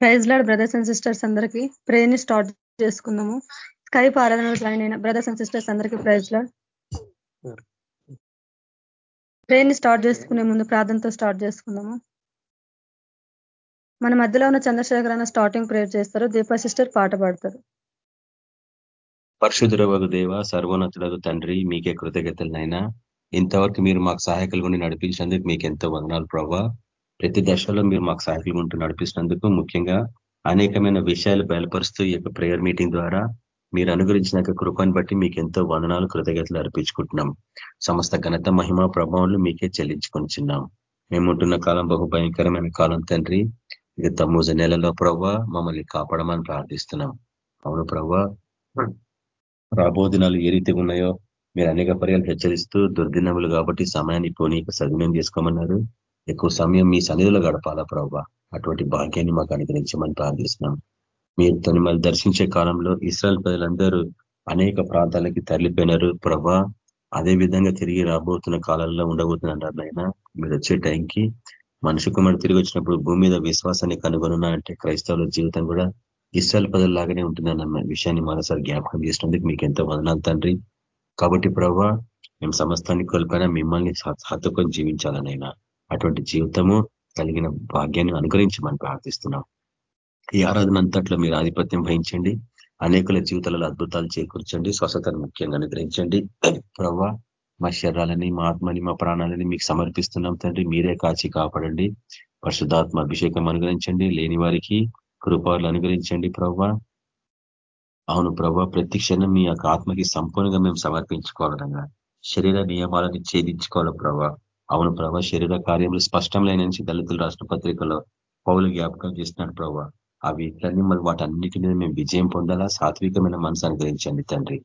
Praise lord brothers and sisters అందరికీ. ప్రేయర్ని start చేసుకుందాము. స్కైప్ ఆరాధన జాయిన్ అయిన బ్రదర్స్ అండ్ సిస్టర్స్ అందరికీ ప్రైజ్ లాడ్. ప్రేయర్ని స్టార్ట్ చేసుకునే ముందు ప్రార్థనతో స్టార్ట్ చేసుకుందాము. మన మధ్యలో ఉన్న చంద్రశేఖర్ అన్న స్టార్టింగ్ ప్రేయర్ చేస్తారు. దీపా సిస్టర్ పాట పాడతారు. పరిశుద్ధురవగు దేవ సర్వోన్నతులకు తండ్రి మీకే కృతజ్ఞతలనైనా ఇంతవరకు మీరు మాకు సహాయకులు ఉండి నడిపించినందుకు మీకు ఎంతో వదనాలు ప్రభావ ప్రతి దశలో మీరు మాకు సహాయకులు ఉంటూ నడిపిస్తున్నందుకు ముఖ్యంగా అనేకమైన విషయాలు బయలుపరుస్తూ ఈ యొక్క ప్రేయర్ మీటింగ్ ద్వారా మీరు అనుగ్రహించిన కృపను బట్టి మీకు ఎంతో వందనాలు కృతజ్ఞతలు అర్పించుకుంటున్నాం. సమస్త ఘనత మహిమ ప్రభావాలు మీకే చెల్లించుకొని మేము ఉంటున్న కాలం బహు భయంకరమైన కాలం తండ్రి. ఇది తమ్మూజ నెలలో ప్రవ్వ మమ్మల్ని కాపాడమని ప్రార్థిస్తున్నాం. అవును ప్రవ్వ రాబోదినాలు ఏ రీతిగా ఉన్నాయో మీరు అనేక పర్యాలు హెచ్చరిస్తూ దుర్దినములు కాబట్టి సమయాన్ని పోనీ సద్వినియోగం చేసుకోమన్నారు. ఎక్కువ సమయం మీ సన్నిధిలో గడపాలా ప్రభావ అటువంటి భాగ్యాన్ని మాకు అనుగ్రహించమని ప్రార్థిస్తున్నాం. మీరు తను దర్శించే కాలంలో ఇస్రాయల్ ప్రజలందరూ అనేక ప్రాంతాలకి తరలిపోయినారు ప్రభా. అదే విధంగా తిరిగి రాబోతున్న కాలంలో ఉండబోతున్నారు ఆయన మీరు వచ్చే టైంకి మనిషి కుమారుడు తిరిగి వచ్చినప్పుడు భూమి మీద విశ్వాసాన్ని కనుగొనున్నా అంటే క్రైస్తవుల జీవితం కూడా ఇస్రాయల్ పదం లాగానే ఉంటుందన్న విషయాన్ని మరోసారి జ్ఞాపకం చేసినందుకు మీకు ఎంతో వదనాలు తండ్రి. కాబట్టి ప్రభా మేము సమస్తాన్ని కోల్పోయినా మిమ్మల్ని హత్తుకొని జీవించాలనైనా అటువంటి జీవితము కలిగిన భాగ్యాన్ని అనుగ్రహించమని ప్రార్థిస్తున్నాం. ఈ ఆరాధన అంతట్లో మీరు ఆధిపత్యం వహించండి. అనేకుల జీవితాలలో అద్భుతాలు చేకూర్చండి. స్వస్థతను ముఖ్యంగా అనుగ్రహించండి. ప్రవ్వా మా శరీరాలని మా ఆత్మని మా ప్రాణాలని మీకు సమర్పిస్తున్నాం తండ్రి. మీరే కాచి కాపాడండి. పరిశుద్ధాత్మ అభిషేకం అనుగ్రహించండి. లేని వారికి కృపాలు అనుగ్రహించండి ప్రవ్వా. అవును ప్రభా ప్రతి క్షణం మీ యొక్క ఆత్మకి సంపూర్ణంగా మేము సమర్పించుకోవాలనగా శరీర నియమాలను ఛేదించుకోవాలి ప్రభా అవును ప్రభా శరీర కార్యములు స్పష్టం నుంచి దళితులు రాష్ట్ర పత్రికలో పౌలు జ్ఞాపకం చేస్తున్నాడు ప్రభా. అవి ఇట్లన్నీ మరి వాటన్నిటి మీద మేము విజయం పొందాలా? సాత్వికమైన మనసు అనుగ్రహించండి తండ్రి.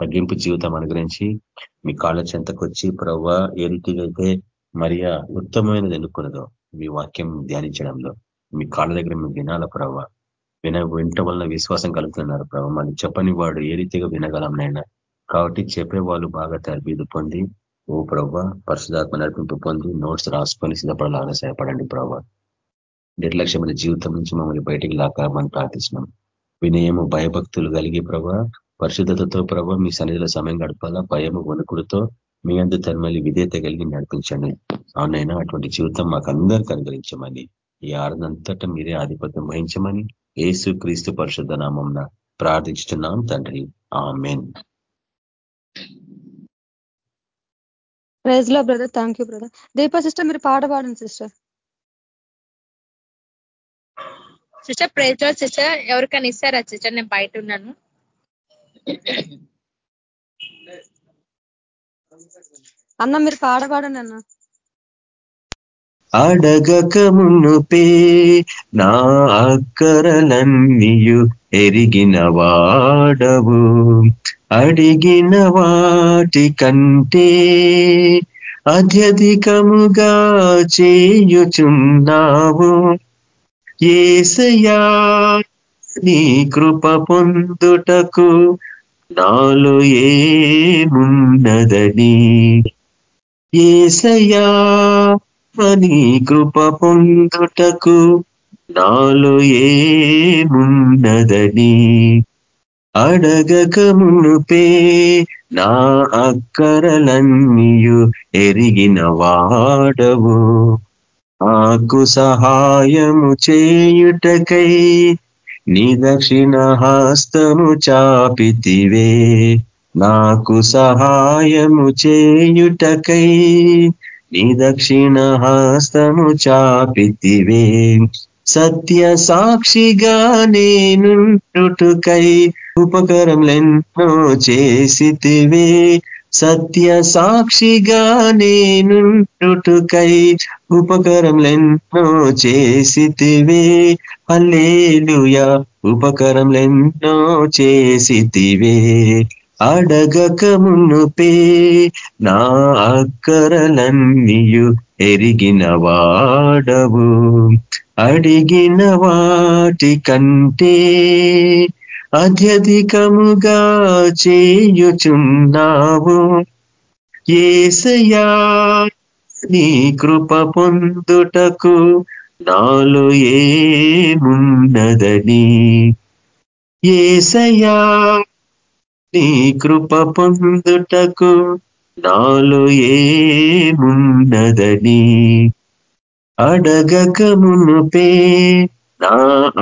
తగ్గింపు జీవితం అనుగ్రహించి మీ కాళ్ళ చెంతకొచ్చి ప్రభా ఏ రీతిగా అయితే మరియా ఉత్తమమైనది ఎన్నుకున్నదో మీ వాక్యం ధ్యానించడంలో మీ కాళ్ళ దగ్గర మేము వినాల ప్రవ్వ విన వింట వలన విశ్వాసం కలుగుతున్నారు ప్రభావ మనం చెప్పని వాడు ఏ రీతిగా వినగలం నైనా కాబట్టి చెప్పే వాళ్ళు బాగా తరబీదు పొంది ఓ ప్రభా పరిశుధాత్మ నడిపింపు పొంది నోట్స్ రాసుకొని సిద్ధపడాలని సహాయపడండి ప్రభా. నిర్లక్ష్యమైన జీవితం నుంచి మమ్మల్ని బయటికి లాక్కామని ప్రార్థిస్తున్నాం. వినయము భయభక్తులు కలిగి ప్రభా పరిశుద్ధతతో ప్రభా మీ సన్నిధిలో సమయం గడపాలా భయము వణుకులతో మీ అందు తరమల్లి విధేత కలిగి నడిపించండి. అవునైనా అటువంటి జీవితం మాకు అందరికీ అనుగ్రహించమని ఈ ఆరునంతటా మీరే ఆధిపత్యం వహించమని ఏసు క్రీస్తు పరిశుద్ధ నామం ప్రార్థించుతున్నాం తండ్రి. ఆమెన్. ప్రైజ్లో brother thank you brother Deepa sister మీరు పాట పాడండి సిస్టర్ సిస్టర్ ప్రైజ్లో సిస్టర్ ఎవరికైనా ఇస్తారా సిస్టర్ నేను బయట ఉన్నాను. అన్న మీరు పాట పాడండి అన్న. అడగక మునుపే నా అక్కరలన్నీయు ఎరిగిన వాడవు. అడిగిన వాటి కంటే అత్యధికముగా చేయుచున్నావు. ఏసయా నీ కృప పొందుటకు నాలో ఏమున్నదని. ఏసయా నీ కృప పొందుటకు నాలో ఏమున్నదని. అడగక మునుపే నా అక్కరలన్నీయు ఎరిగిన వాడవు. నాకు సహాయము చేయుటకై నీ దక్షిణ హస్తము చాపితివే. నాకు సహాయము చేయుటకై నీ దక్షిణ హస్తము చాపితివే. సత్య సాక్షిగా నేనుంటుకై ఉపకరములెన్నో చేసితివే. సత్య సాక్షిగా నేనుంటుకై ఉపకరములెన్నో చేసితివే. అల్లేలుయా ఉపకరములెన్నో చేసితివే. అడగక మునుపే నా అక్కరలన్నీయు ఎరిగిన వాడవు. అడిగిన వాటి కంటే అత్యధికముగా చేయుచున్నావు. ఏసయా నీ కృప పొందుటకు నాలో ఏమున్నదని. ఏసయా నీ కృప పొందుటకు నాలో ఏమున్నదని అడగక మునుపే నా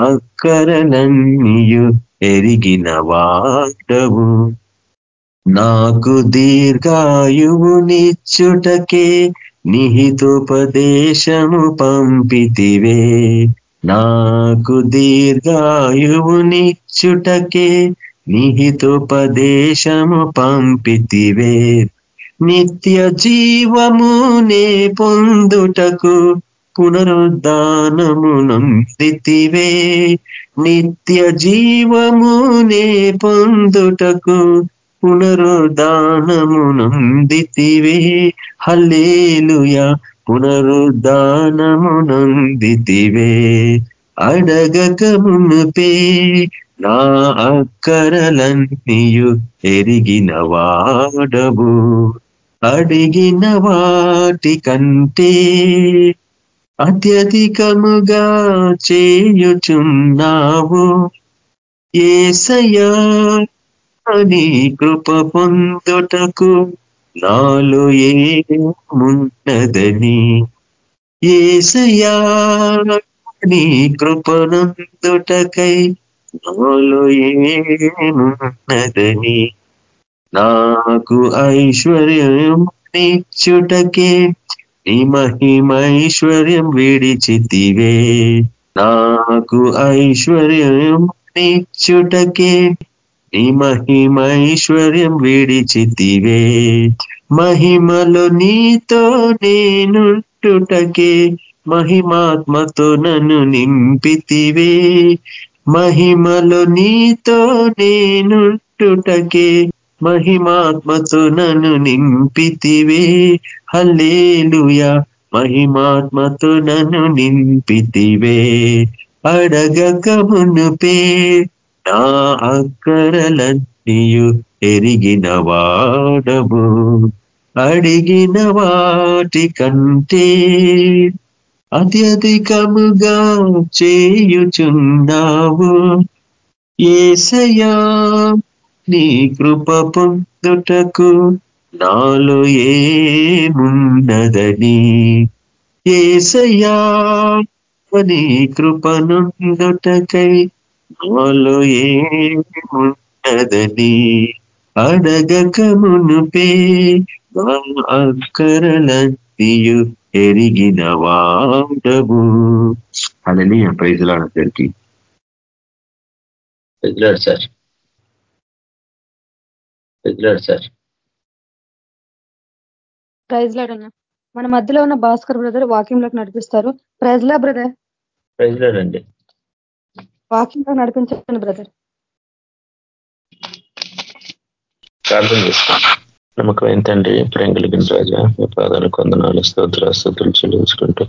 అక్కరలన్నీయు ఎరిగిన వాడవు. నాకు దీర్ఘాయువు నిచ్చుటకే నిహితోపదేశము పంపితివే. నాకు దీర్ఘాయువు నిచ్చుటకే నిహితోపదేశము పంపితివే. నిత్య జీవము నే పొందుటకు పునరుద్ధానమునందితివే నిత్య జీవము నే పొందుటకు పునరుద్ధానమునందితివే హల్లేలుయ పునరుద్ధానమునందితివే అడగక మునుపే నా అక్కరలన్నీయు ఎరిగిన వాడవు. అడిగిన వాటి కంటే అత్యధికముగా చేయుచున్నావు. ఏసయా అని కృప పొందుటకు నాలో ఏమున్నదని. ఏసయా నీ కృపనందుటకై నాలో ఏమున్నదని నాకు ఐశ్వర్యం నిచ్చుటకే నీ మహిమైశ్వర్యం విడిచితివే. నాకు ఐశ్వర్యం నిచ్చుటకే నీ మహిమైశ్వర్యం విడిచితివే. మహిమలో నీతో నేనుంటుటకే మహిమాత్మతో నన్ను నింపితివే. మహిమలో నీతో నేనుంటుటకే మహిమాత్మతో నన్ను నింపితివే. హల్లేలుయా! మహిమాత్మతో నన్ను నింపితివే. అడగక మునుపే నా అక్కరలన్నీయు ఎరిగిన వాడము. అడిగిన వాటి కంటే అత్యధికముగా చేయుచున్నావు. ఏసయా నీ కృప పొందుటకు నాలో ఏమున్నదని. ఏసయా నీ కృప నుండుటకై నాలో ఏమున్నదని. అడగక మునుపే అక్కరలన్నీయు ఎరిగిన వాడవు. అలని ప్రైజులాడరికి praise lord sir praise lord sir praise లాడన్నా మన మధ్యలో ఉన్న భాస్కర్ బ్రదర్ వాక్యంలోకి నడిపిస్తారు. ప్రైజ్ లా బ్రదర్ ప్రైజులాడండి వాక్యంలో నడిపించండి బ్రదర్ ప్రార్థన చేస్తాం. నమ్మకం ఏంటండి? ప్రేమ కలిగిన రాజా మీ పాదాలు కొందనాలు స్తోత్ర స్థుతులు చెల్లించుకుంటూ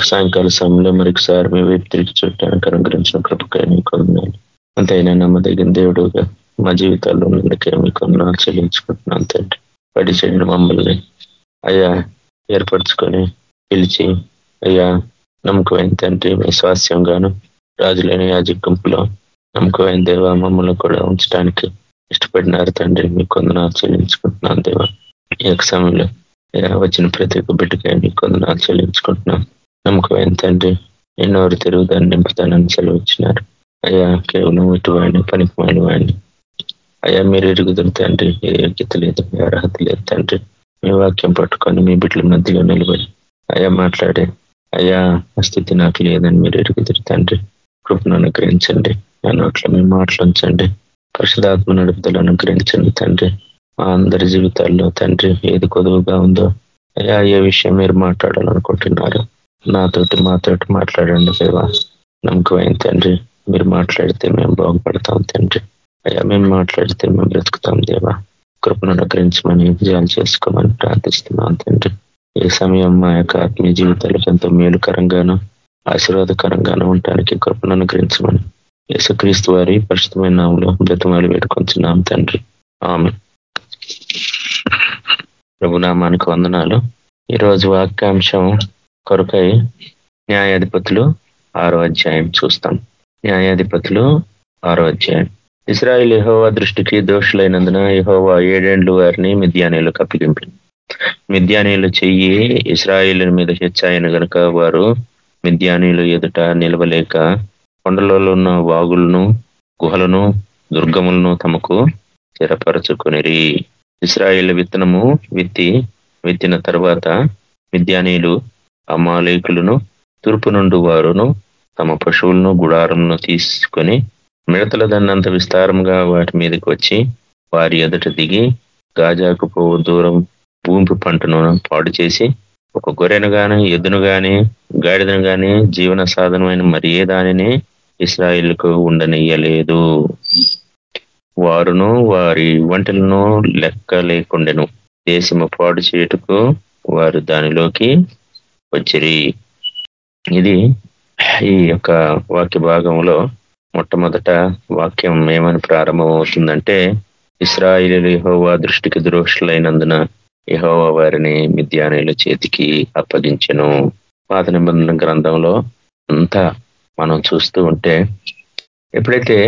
సాయంకాల సమయంలో మరొకసారి మీ వైపు తిరిగి చూడటానికి అనుగ్రహించిన కృపకాయ మీ కొందనాలు. అంతైనా నమ్మదగిన దేవుడుగా మా జీవితాల్లో ఉన్నందుకే మీ కొందనాలు చెల్లించుకుంటున్నాను తండ్రి. పడి చెడిన మమ్మల్ని అయ్యా ఏర్పరచుకొని పిలిచి అయ్యా నమ్మకం తండ్రి మీ స్వాస్యంగాను రాజులైన యాజకంపులో నమ్మకమైన దేవ మమ్మల్ని కూడా ఉంచడానికి ఇష్టపడినారు తండ్రి మీ కొందనాలు చెల్లించుకుంటున్నాను దేవ. ఈ యొక్క సమయంలో వచ్చిన ప్రతి ఒక్క బిడ్డకే మీ కొందనాలు చెల్లించుకుంటున్నాం. నమ్మకమైన తండ్రి ఎన్నోరు తిరుగుదాన్ని నింపుతానని సెలవిచ్చినారు. అయ్యా కేవలం ఇటువాడిని పనికిమాలి వాడిని. అయ్యా మీరు ఎరుగుదరు తండ్రి ఏ యోగ్యత లేదు ఏ అర్హత లేదు తండ్రి. మీ వాక్యం పట్టుకొని మీ బిడ్డల మధ్యలో నిలబడి అయ్యా మాట్లాడే. అయ్యా స్థితి నాకు లేదని మీరు ఎరుగుదరు తండ్రి. కృపను అనుగ్రహించండి. నా నోట్లో మీ మాటలు ఉంచండి. పరిశుధాత్మ నడుపుదలు అనుగ్రహించండి తండ్రి. మా అందరి జీవితాల్లో తండ్రి ఏది కొదువుగా ఉందో అయ్యా ఏ విషయం మీరు మాట్లాడాలనుకుంటున్నారు నాతోటి మాతోటి మాట్లాడండి దేవా. నమ్మకమైన తండ్రి మీరు మాట్లాడితే మేము బాగుపడతాం తండ్రి. అయ్యా మేము మాట్లాడితే మేము బ్రతుకుతాం దేవా. కృపను అనుగ్రహించమని విజయాలు చేసుకోమని ప్రార్థిస్తున్నాం తండ్రి. ఈ సమయం మా యొక్క ఆత్మీయ జీవితాలకు ఎంతో మేలుకరంగాను ఆశీర్వాదకరంగాను ఉండటానికి కృపను అనుగ్రహించమని యేసుక్రీస్తు వారి పరిశుద్ధమైన నామంలో బ్రతమాలి వేడుకొంచున్నాం తండ్రి. ఆమె ప్రభునామానికి వందనాలు. ఈరోజు వాక్యాంశం కొరకై న్యాయాధిపతులు ఆరో అధ్యాయం చూస్తాం. న్యాయాధిపతులు ఆరో అధ్యాయం. ఇస్రాయిల్ యహోవా దృష్టికి దోషులైనందున యహోవా ఏడేండ్లు వారిని మిద్యానీలకు అప్పగింపింది మిద్యానీలు చెయ్యి ఇస్రాయిల్ మీద హెచ్చాయను గనుక వారు మిద్యానీలు ఎదుట నిలవలేక కొండలలో ఉన్న వాగులను గుహలను దుర్గములను తమకు స్థిరపరచుకునిరి. ఇస్రాయిల్ విత్తనము విత్తి విత్తిన తర్వాత మిద్యానీలు అమాలేకులను తూర్పు నుండి వారును తమ పశువులను గుడారంను తీసుకొని మిడతల దన్నంత విస్తారంగా వాటి మీదకి వచ్చి వారి ఎదుట దిగి గాజాకు పోవు దూరం భూమి పంటను పాడు చేసి ఒక గొర్రెను గాని ఎద్దును గాని గాడిదను గాని జీవన సాధనమైన మరి ఏ దానిని ఇస్రాయిల్కు ఉండనియ్యలేదు. వారును వారి వంటలను లెక్క లేకుండెను దేశము పాడు చేయుటకు వారు దానిలోకి వచ్చిరి. ఇది ఈ యొక్క వాక్య భాగంలో మొట్టమొదట వాక్యం ఏమని ప్రారంభమవుతుందంటే ఇస్రాయిలు యహోవా దృష్టికి దృష్టులైనందున యహోవా వారిని మిద్యానీల చేతికి అప్పగించెను. పాత నిబంధన గ్రంథంలో అంతా మనం చూస్తూ ఉంటే ఎప్పుడైతే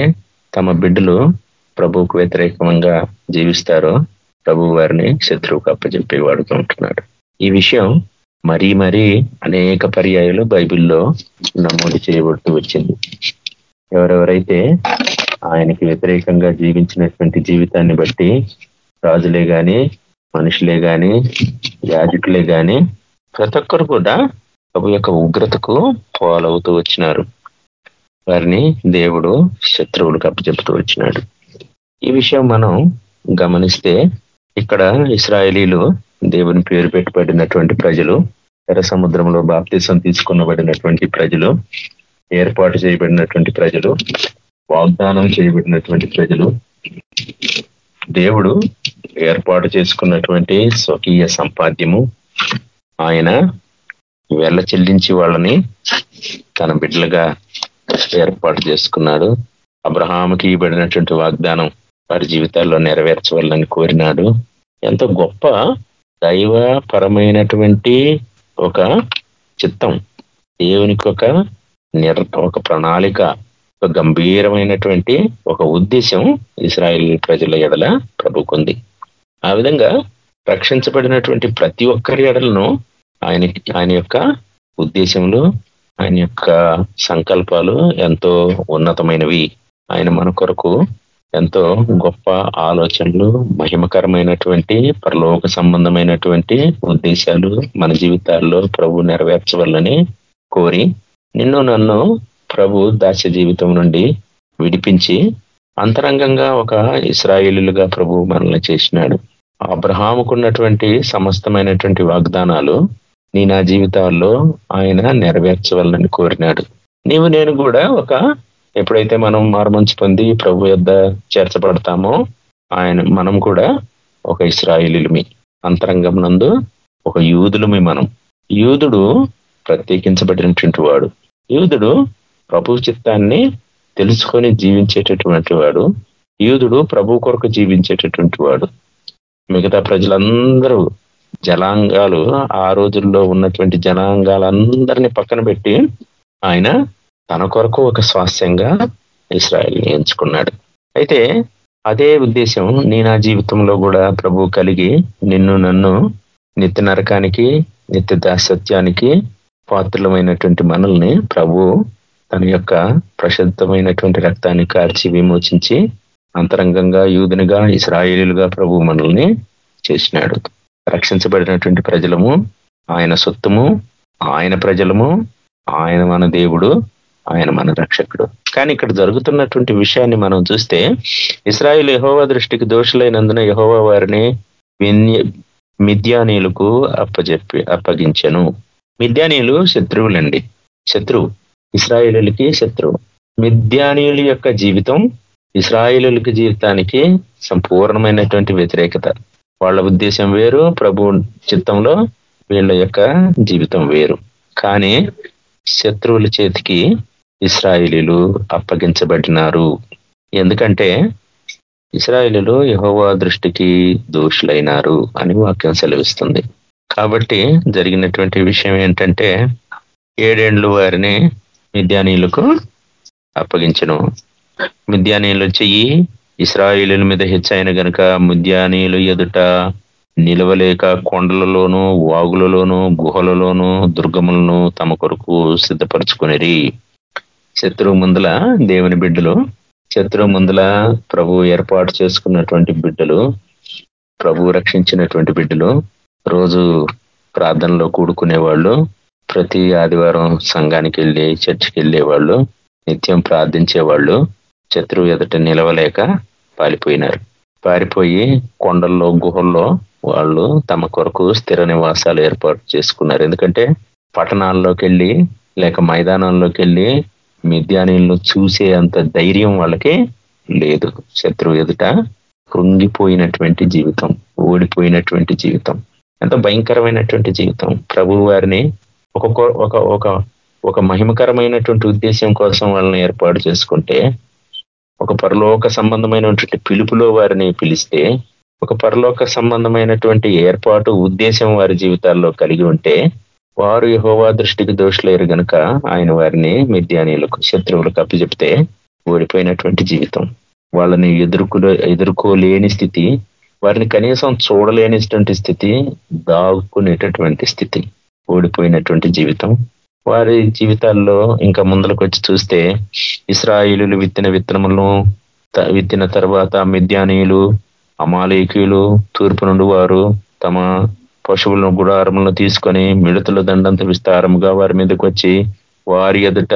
తమ బిడ్డలు ప్రభువుకు వ్యతిరేకంగా జీవిస్తారో ప్రభు వారిని శత్రువుకు అప్పచెప్పి వాడుతూ ఉంటున్నాడు. ఈ విషయం మరీ మరీ అనేక పర్యాయాలు బైబిల్లో నమోదు చేయబడుతూ వచ్చింది. ఎవరెవరైతే ఆయనకి వ్యతిరేకంగా జీవించినటువంటి జీవితాన్ని బట్టి రాజులే కానీ మనుషులే కానీ యాజకులే కానీ ప్రతి ఒక్కరు కూడా ప్రభు యొక్క ఉగ్రతకు పాలవుతూ వచ్చినారు. వారిని దేవుడు శత్రువులకు అప్పచెప్తూ వచ్చినాడు. ఈ విషయం మనం గమనిస్తే ఇక్కడ ఇస్రాయలీలు దేవుని పేరు పెట్టబడినటువంటి ప్రజలు ఎర్ర సముద్రంలో బాప్తీసం తీసుకున్నబడినటువంటి ప్రజలు ఏర్పాటు చేయబడినటువంటి ప్రజలు వాగ్దానం చేయబడినటువంటి ప్రజలు దేవుడు ఏర్పాటు చేసుకున్నటువంటి స్వకీయ సంపాద్యము ఆయన వెళ్ళ చెల్లించి వాళ్ళని తన బిడ్డలుగా ఏర్పాటు చేసుకున్నాడు. అబ్రహాముకి ఇవ్వబడినటువంటి వాగ్దానం వారి జీవితాల్లో నెరవేర్చవాలని కోరినాడు. ఎంతో గొప్ప దైవ పరమైనటువంటి ఒక చిత్తం. దేవునికి ఒక నిర్ ఒక ప్రణాళిక ఒక గంభీరమైనటువంటి ఒక ఉద్దేశం ఇస్రాయిల్ ప్రజల ఎడల ప్రభుకుంది. ఆ విధంగా రక్షించబడినటువంటి ప్రతి ఒక్కరి ఎడలను ఆయన ఆయన యొక్క ఉద్దేశంలో ఆయన యొక్క సంకల్పాలు ఎంతో ఉన్నతమైనవి. ఆయన మన కొరకు ఎంతో గొప్ప ఆలోచనలు మహిమకరమైనటువంటి పరలోక సంబంధమైనటువంటి ఉద్దేశాలు మన జీవితాల్లో ప్రభు నెరవేర్చవాలని కోరి నిన్ను నన్ను ప్రభు దాస్య జీవితం నుండి విడిపించి అంతరంగంగా ఒక ఇస్రాయేలుగా ప్రభు మనల్ని చేసినాడు. అబ్రహాముకున్నటువంటి సమస్తమైనటువంటి వాగ్దానాలు నీ నా జీవితాల్లో ఆయన నెరవేర్చవాలని కోరినాడు. నీవు నేను కూడా ఒక ఎప్పుడైతే మనం మారుమంచి పొంది ప్రభు యొద్ద చేర్చబడతామో ఆయన మనం కూడా ఒక ఇస్రాయిలుమి అంతరంగం నందు ఒక యూదులమి మనం. యూదుడు ప్రత్యేకించబడినటువంటి వాడు. యూదుడు ప్రభు చిత్తాన్ని తెలుసుకొని జీవించేటటువంటి వాడు. యూదుడు ప్రభు కొరకు జీవించేటటువంటి వాడు. మిగతా ప్రజలందరూ జలాంగాలు ఆ రోజుల్లో ఉన్నటువంటి జనాంగాలందరినీ పక్కన పెట్టి ఆయన తన కొరకు ఒక స్వాస్థ్యంగా ఇస్రాయల్ని ఎంచుకున్నాడు. అయితే అదే ఉద్దేశం నీ నా జీవితంలో కూడా ప్రభు కలిగి నిన్ను నన్ను నిత్య నరకానికి నిత్య దాసత్యానికి పాత్రలమైనటువంటి మనల్ని ప్రభు తన యొక్క ప్రసిద్ధమైనటువంటి రక్తాన్ని కార్చి విమోచించి అంతరంగంగా యూదునిగా ఇస్రాయేలుగా ప్రభు మనల్ని చేసినాడు. రక్షించబడినటువంటి ప్రజలము ఆయన సొత్తుము ఆయన ప్రజలము ఆయన మన దేవుడు ఆయన మన రక్షకుడు. కానీ ఇక్కడ జరుగుతున్నటువంటి విషయాన్ని మనం చూస్తే ఇస్రాయిల్ యహోవా దృష్టికి దోషులైనందున యహోవా వారిని మిథ్యానీయులకు అప్పజెప్పి అప్పగించను. మిద్యానీయులు శత్రువులండి. శత్రువు. ఇస్రాయిలులకి శత్రువు. మిథ్యానీయుల యొక్క జీవితం ఇస్రాయిలులకి జీవితానికి సంపూర్ణమైనటువంటి వ్యతిరేకత. వాళ్ళ ఉద్దేశం వేరు ప్రభు చిత్తంలో వీళ్ళ యొక్క జీవితం వేరు. కానీ శత్రువుల చేతికి ఇస్రాయిలీలు అప్పగించబడినారు. ఎందుకంటే ఇస్రాయిలీలు యహోవా దృష్టికి దోషులైనారు అని వాక్యం సెలవిస్తుంది. కాబట్టి జరిగినటువంటి విషయం ఏంటంటే ఏడేండ్లు వారిని మిద్యానీయులకు అప్పగించను. మిద్యానీయులు చెయ్యి ఇస్రాయిలు మీద హెచ్చైన గనుక ముద్యానీయులు ఎదుట నిలవలేక కొండలలోను వాగులలోను గుహలలోను దుర్గములను తమ కొరకు సిద్ధపరచుకునేరి. శత్రువు ముందల దేవుని బిడ్డలు శత్రువు ముందల ప్రభు ఏర్పాటు చేసుకున్నటువంటి బిడ్డలు ప్రభు రక్షించినటువంటి బిడ్డలు రోజు ప్రార్థనలో కూడుకునేవాళ్ళు ప్రతి ఆదివారం సంఘానికి వెళ్ళి చర్చికి వెళ్ళేవాళ్ళు నిత్యం ప్రార్థించేవాళ్ళు శత్రువు ఎదుట నిలవలేక పారిపోయినారు. పారిపోయి కొండల్లో గుహల్లో వాళ్ళు తమ కొరకు స్థిర నివాసాలు ఏర్పాటు చేసుకున్నారు. ఎందుకంటే పట్టణాల్లోకి వెళ్ళి లేక మైదానాల్లోకి వెళ్ళి మిద్యానీళ్ళు చూసే అంత ధైర్యం వాళ్ళకి లేదు. శత్రువు ఎదుట కృంగిపోయినటువంటి జీవితం ఓడిపోయినటువంటి జీవితం ఎంత భయంకరమైనటువంటి జీవితం. ప్రభు వారిని ఒక ఒక ఒక మహిమకరమైనటువంటి ఉద్దేశం కోసం వాళ్ళని ఏర్పాటు చేసుకుంటే ఒక పరలోక సంబంధమైనటువంటి పిలుపులో వారిని పిలిస్తే ఒక పరలోక సంబంధమైనటువంటి ఏర్పాటు ఉద్దేశం వారి జీవితాల్లో కలిగి ఉంటే వారు యహోవా దృష్టికి దోషులేరు గనుక ఆయన వారిని మిద్యానీయులకు శత్రువులకు అప్పచెప్తే ఓడిపోయినటువంటి జీవితం. వాళ్ళని ఎదుర్కొ ఎదుర్కోలేని స్థితి వారిని కనీసం చూడలేనిటువంటి స్థితి దాక్కునేటటువంటి స్థితి ఓడిపోయినటువంటి జీవితం. వారి జీవితాల్లో ఇంకా ముందరకు వచ్చి చూస్తే ఇస్రాయిలు విత్తిన విత్తనములను విత్తిన తర్వాత మిద్యానీయులు అమాలేకీయులు తూర్పు నుండి వారు తమ పశువులను గుడారములను తీసుకొని మిడతల దండంత విస్తారముగా వారి మీదకి వచ్చి వారి ఎదుట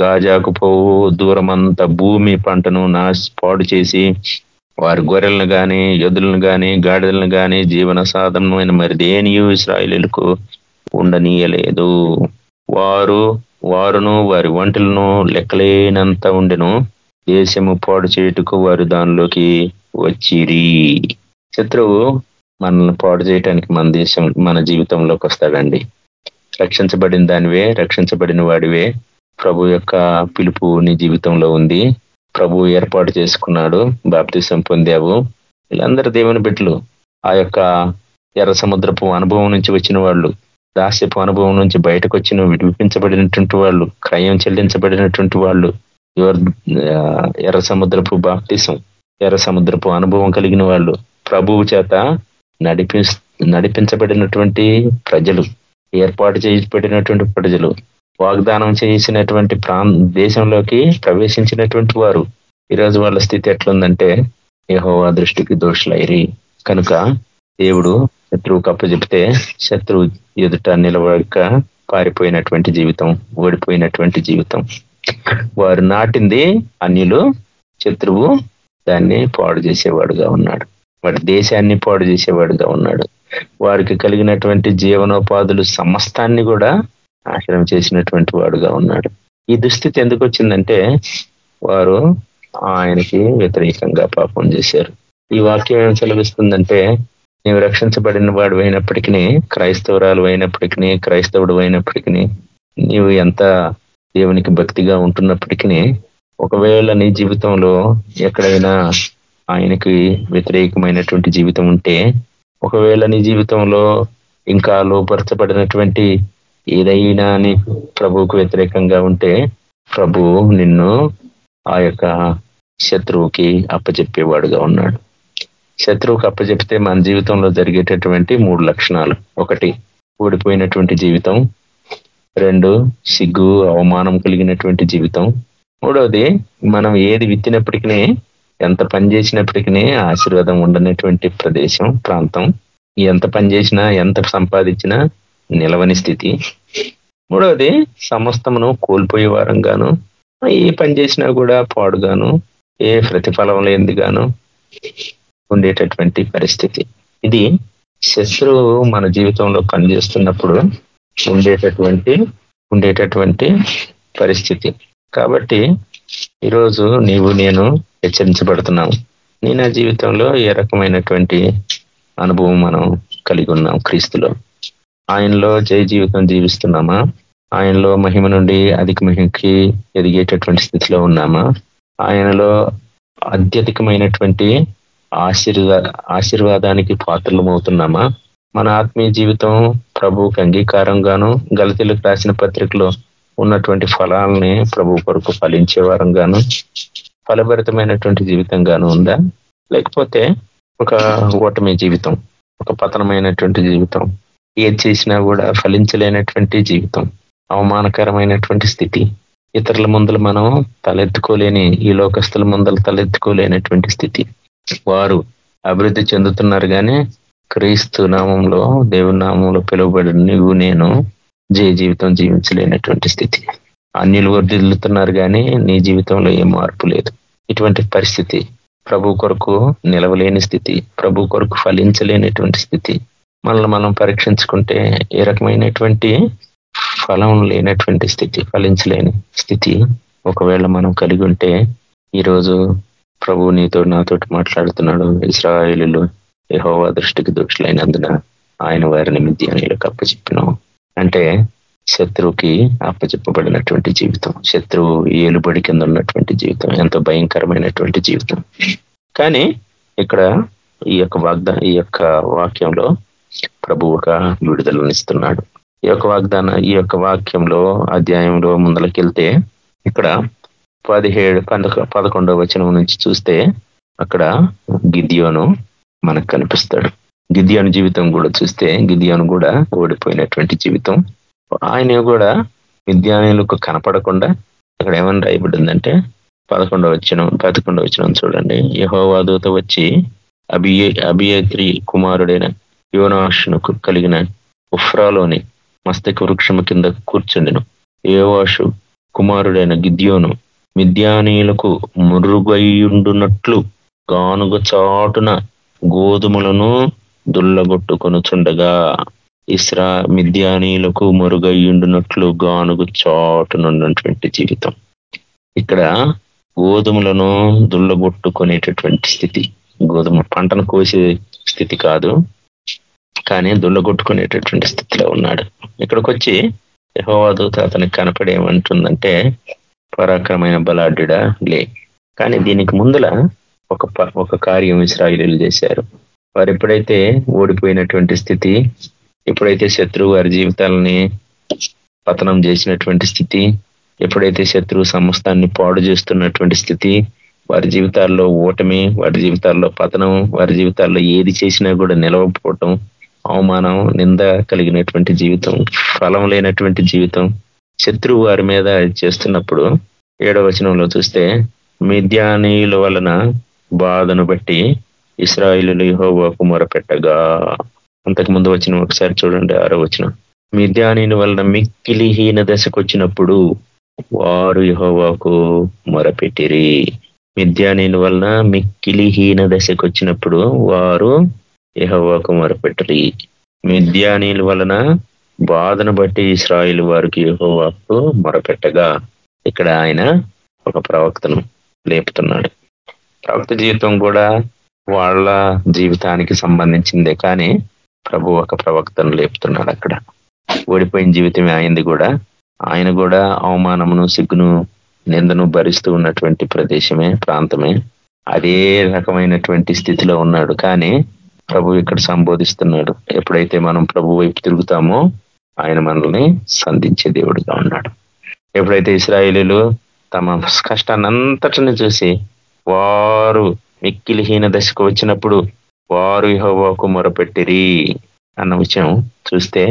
గాజాకు పోవు దూరమంతా భూమి పంటను నాశ పాడు చేసి వారి గొర్రెలను కానీ ఎదులను కానీ గాడిదలను కానీ జీవన సాధనమైన మరి దేనియు ఇస్రాయిలకు ఉండనీయలేదు. వారు వారును వారి వంటలను లెక్కలేనంత ఉండెను. దేశము పాడు చేయుటకు వారు దానిలోకి వచ్చిరి. శత్రువు మనల్ని పాడు చేయటానికి మన దేశం మన జీవితంలోకి వస్తాడండి. రక్షించబడిన దానివే రక్షించబడిన వాడివే. ప్రభు యొక్క పిలుపు నీ జీవితంలో ఉంది. ప్రభు ఏర్పాటు చేసుకున్నాడు బాప్తిసం పొందావు. వీళ్ళందరూ దేవుని బిడ్డలు. ఆ యొక్క ఎర్ర సముద్రపు అనుభవం నుంచి వచ్చిన వాళ్ళు. దాస్యపు అనుభవం నుంచి బయటకు వచ్చిన విడిపించబడినటువంటి వాళ్ళు క్రయం చెల్లించబడినటువంటి వాళ్ళు ఎవరు ఎర్ర సముద్రపు బాప్తిసం ఎర్ర సముద్రపు అనుభవం కలిగిన వాళ్ళు ప్రభువు చేత నడిపి నడిపించబడినటువంటి ప్రజలు ఏర్పాటు చేయబడినటువంటి ప్రజలు వాగ్దానం చేసినటువంటి ప్రాం దేశంలోకి ప్రవేశించినటువంటి వారు. ఈరోజు వాళ్ళ స్థితి ఎట్లుందంటే యహోవా దృష్టికి దోషులైరి. కనుక దేవుడు శత్రువు కప్పచెప్తే శత్రువు ఎదుట నిలవక పారిపోయినటువంటి జీవితం ఓడిపోయినటువంటి జీవితం. వారు నాటింది అన్యులు శత్రువు దాన్ని పాడు చేసేవాడుగా ఉన్నాడు. వాడి దేశాన్ని పాడు చేసేవాడుగా ఉన్నాడు. వారికి కలిగినటువంటి జీవనోపాధులు సమస్తాన్ని కూడా నాశనం చేసినటువంటి వాడుగా ఉన్నాడు. ఈ దుస్థితి ఎందుకు వచ్చిందంటే వారు ఆయనకి వ్యతిరేకంగా పాపం చేశారు. ఈ వాక్యం ఏం సెలవిస్తుందంటే నీవు రక్షించబడిన వాడు అయినప్పటికీ క్రైస్తవురాలు అయినప్పటికీ క్రైస్తవుడు అయినప్పటికీ నీవు ఎంత దేవునికి భక్తిగా ఉంటున్నప్పటికీ ఒకవేళ నీ జీవితంలో ఎక్కడైనా ఆయనకి వ్యతిరేకమైనటువంటి జీవితం ఉంటే ఒకవేళ నీ జీవితంలో ఇంకా లోపరచబడినటువంటి ఏదైనా నీ ప్రభువుకు వ్యతిరేకంగా ఉంటే ప్రభు నిన్ను ఆ యొక్క శత్రువుకి అప్పచెప్పేవాడుగా ఉన్నాడు. శత్రువుకి అప్పచెప్తే మన జీవితంలో జరిగేటటువంటి మూడు లక్షణాలు. ఒకటి ఊడిపోయినటువంటి జీవితం. రెండు సిగ్గు అవమానం కలిగినటువంటి జీవితం. మూడవది మనం ఏది విత్తినప్పటికీ ఎంత పని చేసినప్పటికీ ఆశీర్వాదం ఉండనటువంటి ప్రదేశం ప్రాంతం. ఎంత పని చేసినా ఎంత సంపాదించినా నిలవని స్థితి. మూడవది సమస్తమును కోల్పోయే వారంగాను ఏ పని చేసినా కూడా పాడుగాను ఏ ప్రతిఫలం లేనిది గాను ఉండేటటువంటి పరిస్థితి. ఇది శత్రువు మన జీవితంలో పనిచేస్తున్నప్పుడు ఉండేటటువంటి ఉండేటటువంటి పరిస్థితి. కాబట్టి ఈరోజు నీవు నేను హెచ్చరించబడుతున్నాము. నీ నా జీవితంలో ఏ రకమైనటువంటి అనుభవం మనం కలిగి ఉన్నాం? క్రీస్తులో. ఆయనలో జయ జీవితం జీవిస్తున్నామా? ఆయనలో మహిమ నుండి అధిక మహిమకి ఎదిగేటటువంటి స్థితిలో ఉన్నామా? ఆయనలో అత్యధికమైనటువంటి ఆశీర్వా ఆశీర్వాదానికి పాత్రలమవుతున్నామా? మన ఆత్మీయ జీవితం ప్రభువుకి అంగీకారంగాను గలతీలకు రాసిన పత్రికలో ఉన్నటువంటి ఫలాలని ప్రభు కొరకు ఫలించే వారంగాను ఫలభరితమైనటువంటి జీవితంగాను ఉందా? లేకపోతే ఒక ఓటమి జీవితం ఒక పతనమైనటువంటి జీవితం ఏది చేసినా కూడా ఫలించలేనటువంటి జీవితం అవమానకరమైనటువంటి స్థితి ఇతరుల ముందలు మనం తలెత్తుకోలేని ఈ లోకస్తుల ముందలు తలెత్తుకోలేనటువంటి స్థితి. వారు అభివృద్ధి చెందుతున్నారు కానీ క్రీస్తు నామంలో దేవుని నామంలో పిలువబడి నువ్వు నేను జయ జీవితం జీవించలేనటువంటి స్థితి. అన్యులు వర్దిల్లుతున్నారు కానీ నీ జీవితంలో ఏ మార్పు లేదు. ఇటువంటి పరిస్థితి ప్రభు కొరకు నిలవలేని స్థితి ప్రభు కొరకు ఫలించలేనటువంటి స్థితి. మనల్ని మనం పరీక్షించుకుంటే ఏ రకమైనటువంటి ఫలం లేనటువంటి స్థితి ఫలించలేని స్థితి. ఒకవేళ మనం కలిగి ఉంటే ఈరోజు ప్రభు నీతో నాతోటి మాట్లాడుతున్నాడు. ఇస్రాయేలీలు యహోవా దృష్టికి దృష్టిలైనందున ఆయన వారిని మిద్యానీలకు అప్పచెప్పినాం. అంటే శత్రువుకి అప్పచెప్పబడినటువంటి జీవితం శత్రువు ఏలుబడి కింద ఉన్నటువంటి జీవితం ఎంతో భయంకరమైనటువంటి జీవితం. కానీ ఇక్కడ ఈ యొక్క వాగ్దా ఈ యొక్క వాక్యంలో ప్రభు ఒక విడుదలనిస్తున్నాడు. ఈ యొక్క వాగ్దాన ఈ యొక్క వాక్యంలో అధ్యాయంలో ముందలకెళ్తే ఇక్కడ పదిహేడు పదకొండవ వచనం నుంచి చూస్తే అక్కడ గిద్యోను మనకు కనిపిస్తాడు. గిద్యోను జీవితం కూడా చూస్తే గిద్యోను కూడా ఓడిపోయినటువంటి జీవితం. ఆయన కూడా విద్యానులకు కనపడకుండా అక్కడ ఏమని రాయబడిందంటే పదకొండవ వచ్చిన పదకొండవ వచనం చూడండి. యహోవాదూత వచ్చి అభియే అభియత్రి కుమారుడైన యోనాషునకు కలిగిన ఉఫ్రాలోని మస్తక వృక్షము కింద కూర్చుండెను. యోవాషు కుమారుడైన గిద్యోను మిద్యానీయులకు మురుగుయుండునట్లు గానుగ చాటున గోధుమలను దుల్లగొట్టుకొనుచుండగా ఇస్రా మిద్యానీయులకు మురుగయ్యుండునట్లు గానుగు చాటునున్నటువంటి జీవితం. ఇక్కడ గోధుమలను దుల్లగొట్టుకునేటటువంటి స్థితి గోధుమ పంటను కోసే స్థితి కాదు కానీ దుల్లగొట్టుకునేటటువంటి స్థితిలో ఉన్నాడు. ఇక్కడికి వచ్చి యహోవాదూత అతనికి కనపడి ఏమంటుందంటే పరాక్రమైన బలాఢ్యుడా? లే. కానీ దీనికి ముందుల ఒక ఒక కార్యం ఇస్రాయిలీలు చేశారు. వారు ఎప్పుడైతే ఓడిపోయినటువంటి స్థితి ఎప్పుడైతే శత్రువు వారి జీవితాలని పతనం చేసినటువంటి స్థితి ఎప్పుడైతే శత్రువు సమస్తాన్ని పాడు చేస్తున్నటువంటి స్థితి వారి జీవితాల్లో ఓటమి వారి జీవితాల్లో పతనం వారి జీవితాల్లో ఏది చేసినా కూడా నిలవకపోవటం అవమానం నింద కలిగినటువంటి జీవితం ఫలం లేనటువంటి జీవితం శత్రువు వారి మీద చేస్తున్నప్పుడు ఏడవచనంలో చూస్తే మిద్యానీయుల వలన బాధను బట్టి ఇస్రాయిలు యహోవాకు మొరపెట్టగా. అంతకుముందు వచ్చిన ఒకసారి చూడండి ఆరో వచ్చిన మిద్యానీయుల వలన మిక్కిలి హీన దశకు వచ్చినప్పుడు వారు యహోవాకు మొరపెట్టిరి. మిద్యానీయుల వలన మిక్కిలి హీన దశకు వచ్చినప్పుడు వారు యహోవాకు మొరపెట్టరి. మిద్యానీయుల వలన బాధను బట్టి ఇస్రాయిల్ వారికి యహోవాకు మొరపెట్టగా ఇక్కడ ఆయన ఒక ప్రవక్తను లేపుతున్నాడు. ప్రవక్త జీవితం కూడా వాళ్ళ జీవితానికి సంబంధించిందే కానీ ప్రభు ఒక ప్రవక్తను లేపుతున్నాడు అక్కడ. ఓడిపోయిన జీవితమే అయింది కూడా. ఆయన కూడా అవమానమును సిగ్గును నిందను భరిస్తూ ఉన్నటువంటి ప్రదేశమే ప్రాంతమే. అదే రకమైనటువంటి స్థితిలో ఉన్నాడు కానీ ప్రభు ఇక్కడ సంబోధిస్తున్నాడు. ఎప్పుడైతే మనం ప్రభు వైపు తిరుగుతామో ఆయన మనల్ని సంధించే దేవుడుగా ఉన్నాడు. ఎప్పుడైతే ఇస్రాయేలీలు తమ కష్టాన్నంతటిని చూసి వారు మిక్కిలిహీన దశకు వచ్చినప్పుడు వారు యహోవాకు మొరపెట్టిరి అన్న విషయం చూస్తే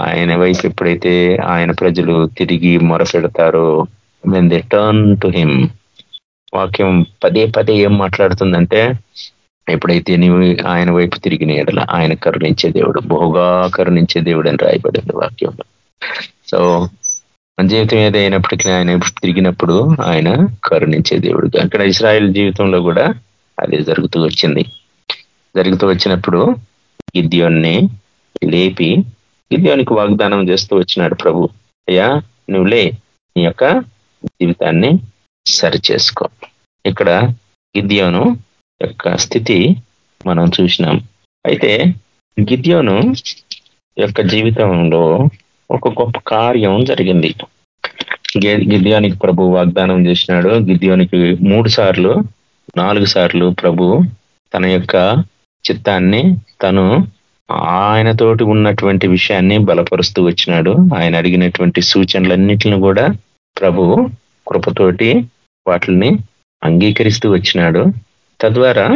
ఆయన వైపు ఎప్పుడైతే ఆయన ప్రజలు తిరిగి మొరపెడతారో when they turn to him వాక్యం పదే పదే ఏం మాట్లాడుతుందంటే ఎప్పుడైతే నీవు ఆయన వైపు తిరిగిన ఎడల ఆయన కరుణించే దేవుడు బహుగా కరుణించే దేవుడు అని రాయబడింది వాక్యంలో. సో మన జీవితం ఏదైనప్పటికీ ఆయన తిరిగినప్పుడు ఆయన కరుణించే దేవుడు. అక్కడ ఇస్రాయల్ జీవితంలో కూడా అదే జరుగుతూ వచ్చింది. జరుగుతూ వచ్చినప్పుడు గిద్యోన్ని లేపి గిద్యోనికి వాగ్దానం చేస్తూ వచ్చినాడు ప్రభు. అయ్యా నువ్వు లే నీ యొక్క జీవితాన్ని సరి చేసుకో ఇక్కడ గిద్యోను యొక్క స్థితి మనం చూసినాం. అయితే గిద్యోను యొక్క జీవితంలో ఒక గొప్ప కార్యం జరిగింది. గిద్యానికి ప్రభు వాగ్దానం చేసినాడు. గిద్యోనికి మూడు సార్లు నాలుగు సార్లు ప్రభు తన యొక్క చిత్తాన్ని తను ఆయనతోటి ఉన్నటువంటి విషయాన్ని బలపరుస్తూ వచ్చినాడు. ఆయన అడిగినటువంటి సూచనలన్నిటిని కూడా ప్రభు కృపతోటి వాటిని అంగీకరిస్తూ వచ్చినాడు. తద్వారా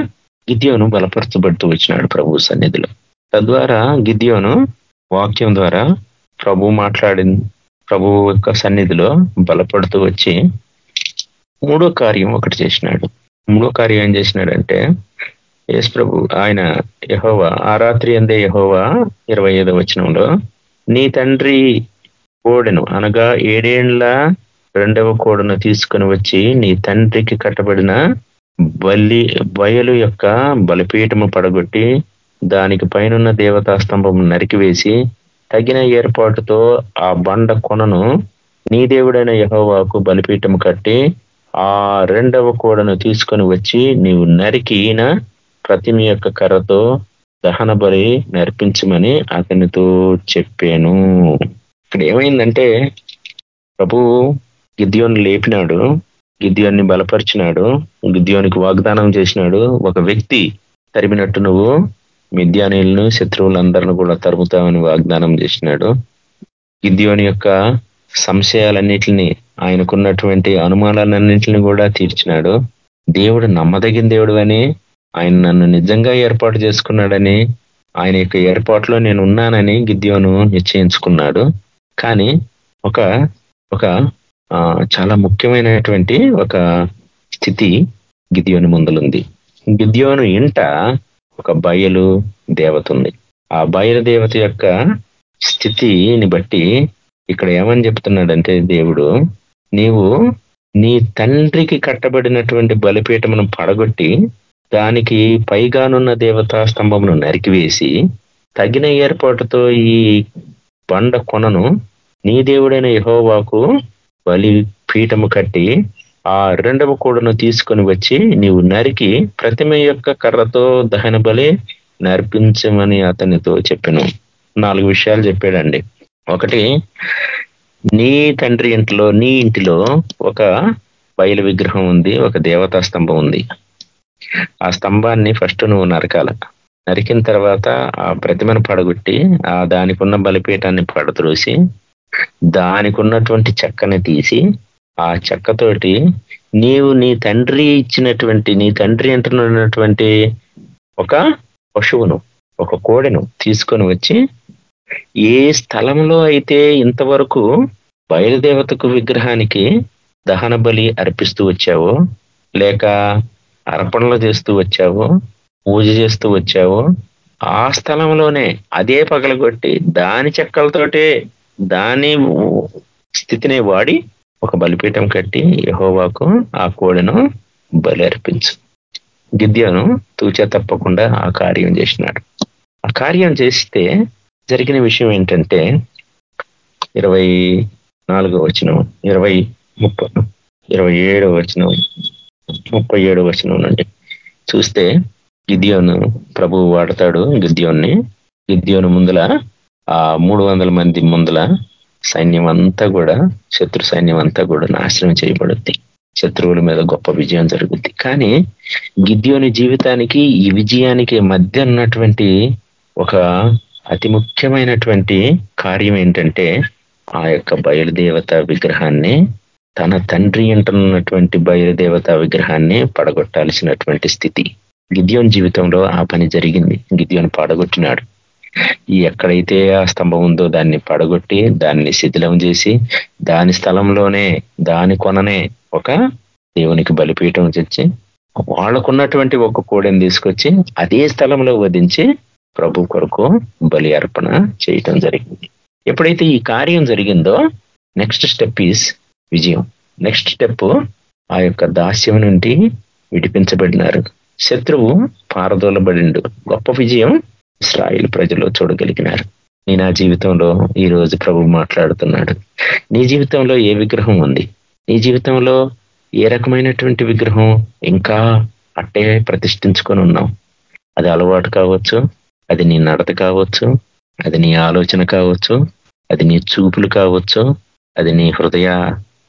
గిద్యోను బలపరచబడుతూ వచ్చినాడు ప్రభు సన్నిధిలో. తద్వారా గిద్యోను వాక్యం ద్వారా ప్రభు మాట్లాడింది ప్రభు యొక్క సన్నిధిలో బలపడుతూ వచ్చి మూడో కార్యం ఒకటి చేసినాడు. మూడో కార్యం ఏం చేసినాడంటే యేసు ప్రభు ఆయన యహోవా ఆ రాత్రి అందే యహోవా ఇరవై ఐదో వచనంలో నీ తండ్రి కోడెను అనగా ఏడేండ్ల రెండవ కోడను తీసుకొని వచ్చి నీ తండ్రికి కట్టబడిన బలి బయలు యొక్క బలిపీఠము పడగొట్టి దానికి పైనున్న దేవతా స్తంభం నరికివేసి తగిన ఏర్పాటుతో ఆ బండ కొనను. నీ దేవుడైన యహోవాకు బలిపీఠం కట్టి ఆ రెండవ కోడను తీసుకొని వచ్చి నీవు నరికిన ప్రతిమ యొక్క కర్రతో దహన బలి నర్పించమని అతనితో చెప్పాను. ఇక్కడ ఏమైందంటే ప్రభు గిద్యోని లేపినాడు. గిద్యోన్ని బలపరిచినాడు గిద్యోనికి వాగ్దానం చేసినాడు. ఒక వ్యక్తి తరిమినట్టు నువ్వు మిద్యానీలను శత్రువులందరిని కూడా తరుముతామని వాగ్దానం చేసినాడు. గిద్యోని యొక్క సంశయాలన్నిటిని ఆయనకున్నటువంటి అనుమానాలన్నింటిని కూడా తీర్చినాడు. దేవుడు నమ్మదగిన దేవుడు అని ఆయన నన్ను నిజంగా ఏర్పాటు చేసుకున్నాడని ఆయన యొక్క ఏర్పాటులో నేను ఉన్నానని గిద్యోను నిశ్చయించుకున్నాడు. కానీ ఒక ఒక చాలా ముఖ్యమైనటువంటి ఒక స్థితి గిద్యోని ముందులుంది. గిద్యోను ఇంట ఒక బయలు దేవత ఉంది. ఆ బయలు దేవత యొక్క స్థితిని బట్టి ఇక్కడ ఏమని చెప్తున్నాడంటే దేవుడు నీవు నీ తండ్రికి కట్టబడినటువంటి బలిపీఠమును పడగొట్టి దానికి పైగానున్న దేవతా స్తంభమును నరికివేసి తగిన ఏర్పాటుతో ఈ బండ కొనను. నీ దేవుడైన యహోవాకు బలి పీఠము కట్టి ఆ రెండవ కూడను తీసుకొని వచ్చి నీవు నరికి ప్రతిమ యొక్క కర్రతో దహన బలి నర్పించమని అతనితో చెప్పాను. నాలుగు విషయాలు చెప్పాడండి. ఒకటి నీ తండ్రి ఇంట్లో నీ ఇంటిలో ఒక బయలు విగ్రహం ఉంది ఒక దేవతా స్తంభం ఉంది. ఆ స్తంభాన్ని ఫస్ట్ నువ్వు నరకాల. నరికిన తర్వాత ఆ ప్రతిమను పడగొట్టి ఆ దానికి ఉన్న బలిపీఠాన్ని పడద్రోసి దానికి ఉన్నటువంటి చెక్కని తీసి ఆ చెక్కతోటి నీవు నీ తండ్రి ఇచ్చినటువంటి నీ తండ్రి అంటున్నటువంటి ఒక పశువును ఒక కోడెను తీసుకొని వచ్చి ఏ స్థలంలో అయితే ఇంతవరకు బయలుదేవతకు విగ్రహానికి దహన బలి అర్పిస్తూ వచ్చావో లేక అర్పణలు చేస్తూ వచ్చావో పూజ చేస్తూ వచ్చావో ఆ స్థలంలోనే అదే పగలగొట్టి దాని చెక్కలతోటే దాని స్థితిని వాడి ఒక బలిపీఠం కట్టి యహోవాకు ఆ కోడెను బలి అర్పించు గిద్యను తూచా తప్పకుండా ఆ కార్యం చేసినాడు. ఆ కార్యం చేస్తే జరిగిన విషయం ఏంటంటే ఇరవై నాలుగో వచనం ఇరవై ముప్పై ఇరవై ఏడో వచనం ముప్పై ఏడో వచనం నుండి చూస్తే గిద్యోను ప్రభువు వాడతాడు. గిద్యోన్ని గిద్యోను ముందల ఆ మూడు వందల మంది ముందల సైన్యం అంతా కూడా శత్రు సైన్యం అంతా కూడా నాశనం చేయబడుద్ది. శత్రువుల మీద గొప్ప విజయం జరుగుద్ది. కానీ గిద్యోని జీవితానికి ఈ విజయానికి మధ్య ఉన్నటువంటి ఒక అతి ముఖ్యమైనటువంటి కార్యం ఏంటంటే ఆ యొక్క బయలుదేవత విగ్రహాన్ని తన తండ్రి అంటున్నటువంటి బయలుదేవత విగ్రహాన్ని పడగొట్టాల్సినటువంటి స్థితి. గిద్యోన్ జీవితంలో ఆ పని జరిగింది. గిద్యోన్ పడగొట్టినాడు. ఎక్కడైతే ఆ స్తంభం ఉందో దాన్ని పడగొట్టి దాన్ని శిథిలం చేసి దాని స్థలంలోనే దాని కొననే ఒక దేవునికి బలిపీఠం తెచ్చి వాళ్ళకున్నటువంటి ఒక కోడిని తీసుకొచ్చి అదే స్థలంలో వధించి ప్రభు కొరకు బలి అర్పణ చేయటం జరిగింది. ఎప్పుడైతే ఈ కార్యం జరిగిందో నెక్స్ట్ స్టెప్ ఈస్ విజయం. నెక్స్ట్ స్టెప్ ఆ యొక్క దాస్యం నుండి విడిపించబడినారు. శత్రువు పారదోలబడిండు. గొప్ప విజయం ఇస్రాయిల్ ప్రజలు చూడగలిగినారు. నీ నా జీవితంలో ఈ రోజు ప్రభు మాట్లాడుతున్నాడు. నీ జీవితంలో ఏ విగ్రహం ఉంది? నీ జీవితంలో ఏ రకమైనటువంటి విగ్రహం ఇంకా అట్టే ప్రతిష్ఠించుకొని ఉన్నాం అది అలవాటు కావచ్చు అది నీ నడత కావచ్చు అది నీ ఆలోచన కావచ్చు అది నీ చూపులు కావచ్చు అది నీ హృదయ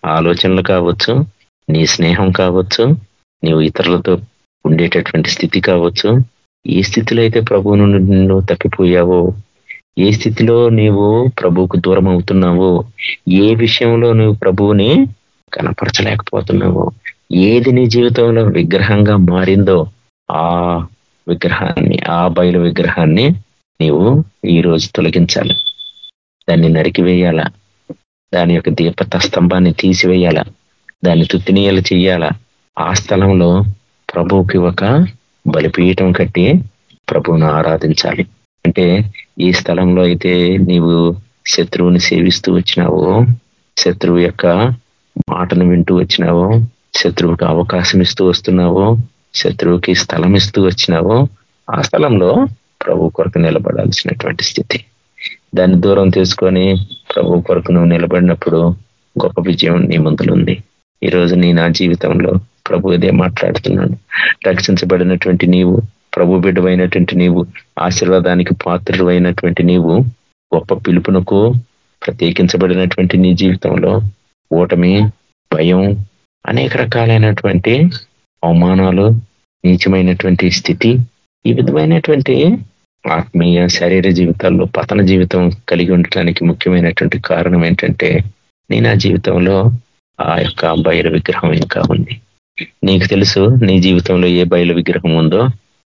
ఆలోచనలు కావచ్చు నీ స్నేహం కావచ్చు నీవు ఇతరులతో ఉండేటటువంటి స్థితి కావచ్చు ఏ స్థితిలో అయితే ప్రభువు నుండి నువ్వు తప్పిపోయావో ఏ స్థితిలో నీవు ప్రభువుకు దూరం అవుతున్నావో ఏ విషయంలో నువ్వు ప్రభువుని కనపరచలేకపోతున్నావో ఏది నీ జీవితంలో విగ్రహంగా మారిందో ఆ విగ్రహాన్ని ఆ బయలు విగ్రహాన్ని నీవు ఈ రోజు తొలగించాలి. దాన్ని నరికివేయాలా? దాని యొక్క దీపత స్తంభాన్ని తీసివేయాలా? దాన్ని తుత్తినీయలు చేయాలా ఆ స్థలంలో ప్రభువుకి ఒక బలిపీఠం కట్టి ప్రభువును ఆరాధించాలి. అంటే ఈ స్థలంలో అయితే నీవు శత్రువుని సేవిస్తూ వచ్చినావో శత్రువు యొక్క మాటను వింటూ వచ్చినావో శత్రువుకి అవకాశం ఇస్తూ వస్తున్నావో శత్రువుకి స్థలం ఇస్తూ వచ్చినావో ఆ స్థలంలో ప్రభు కొరకు నిలబడాల్సినటువంటి స్థితి. దాన్ని దూరం తీసుకొని ప్రభు కొరకు నువ్వు నిలబడినప్పుడు గొప్ప విజయం నీ ముందులుంది. ఈరోజు నీ నా జీవితంలో ప్రభు ఇదే మాట్లాడుతున్నాను రక్షించబడినటువంటి నీవు ప్రభు బిడ్డమైనటువంటి నీవు ఆశీర్వాదానికి పాత్రుడు అయినటువంటి నీవు గొప్ప పిలుపునకు ప్రత్యేకించబడినటువంటి నీ జీవితంలో ఓటమి భయం అనేక రకాలైనటువంటి అవమానాలు నీచమైనటువంటి స్థితి ఈ విధమైనటువంటి ఆత్మీయ శరీర జీవితాల్లో పతన జీవితం కలిగి ఉండటానికి ముఖ్యమైనటువంటి కారణం ఏంటంటే నీ నా జీవితంలో ఆ యొక్క బయలు విగ్రహం ఇంకా ఉంది. నీకు తెలుసు నీ జీవితంలో ఏ బయలు విగ్రహం ఉందో?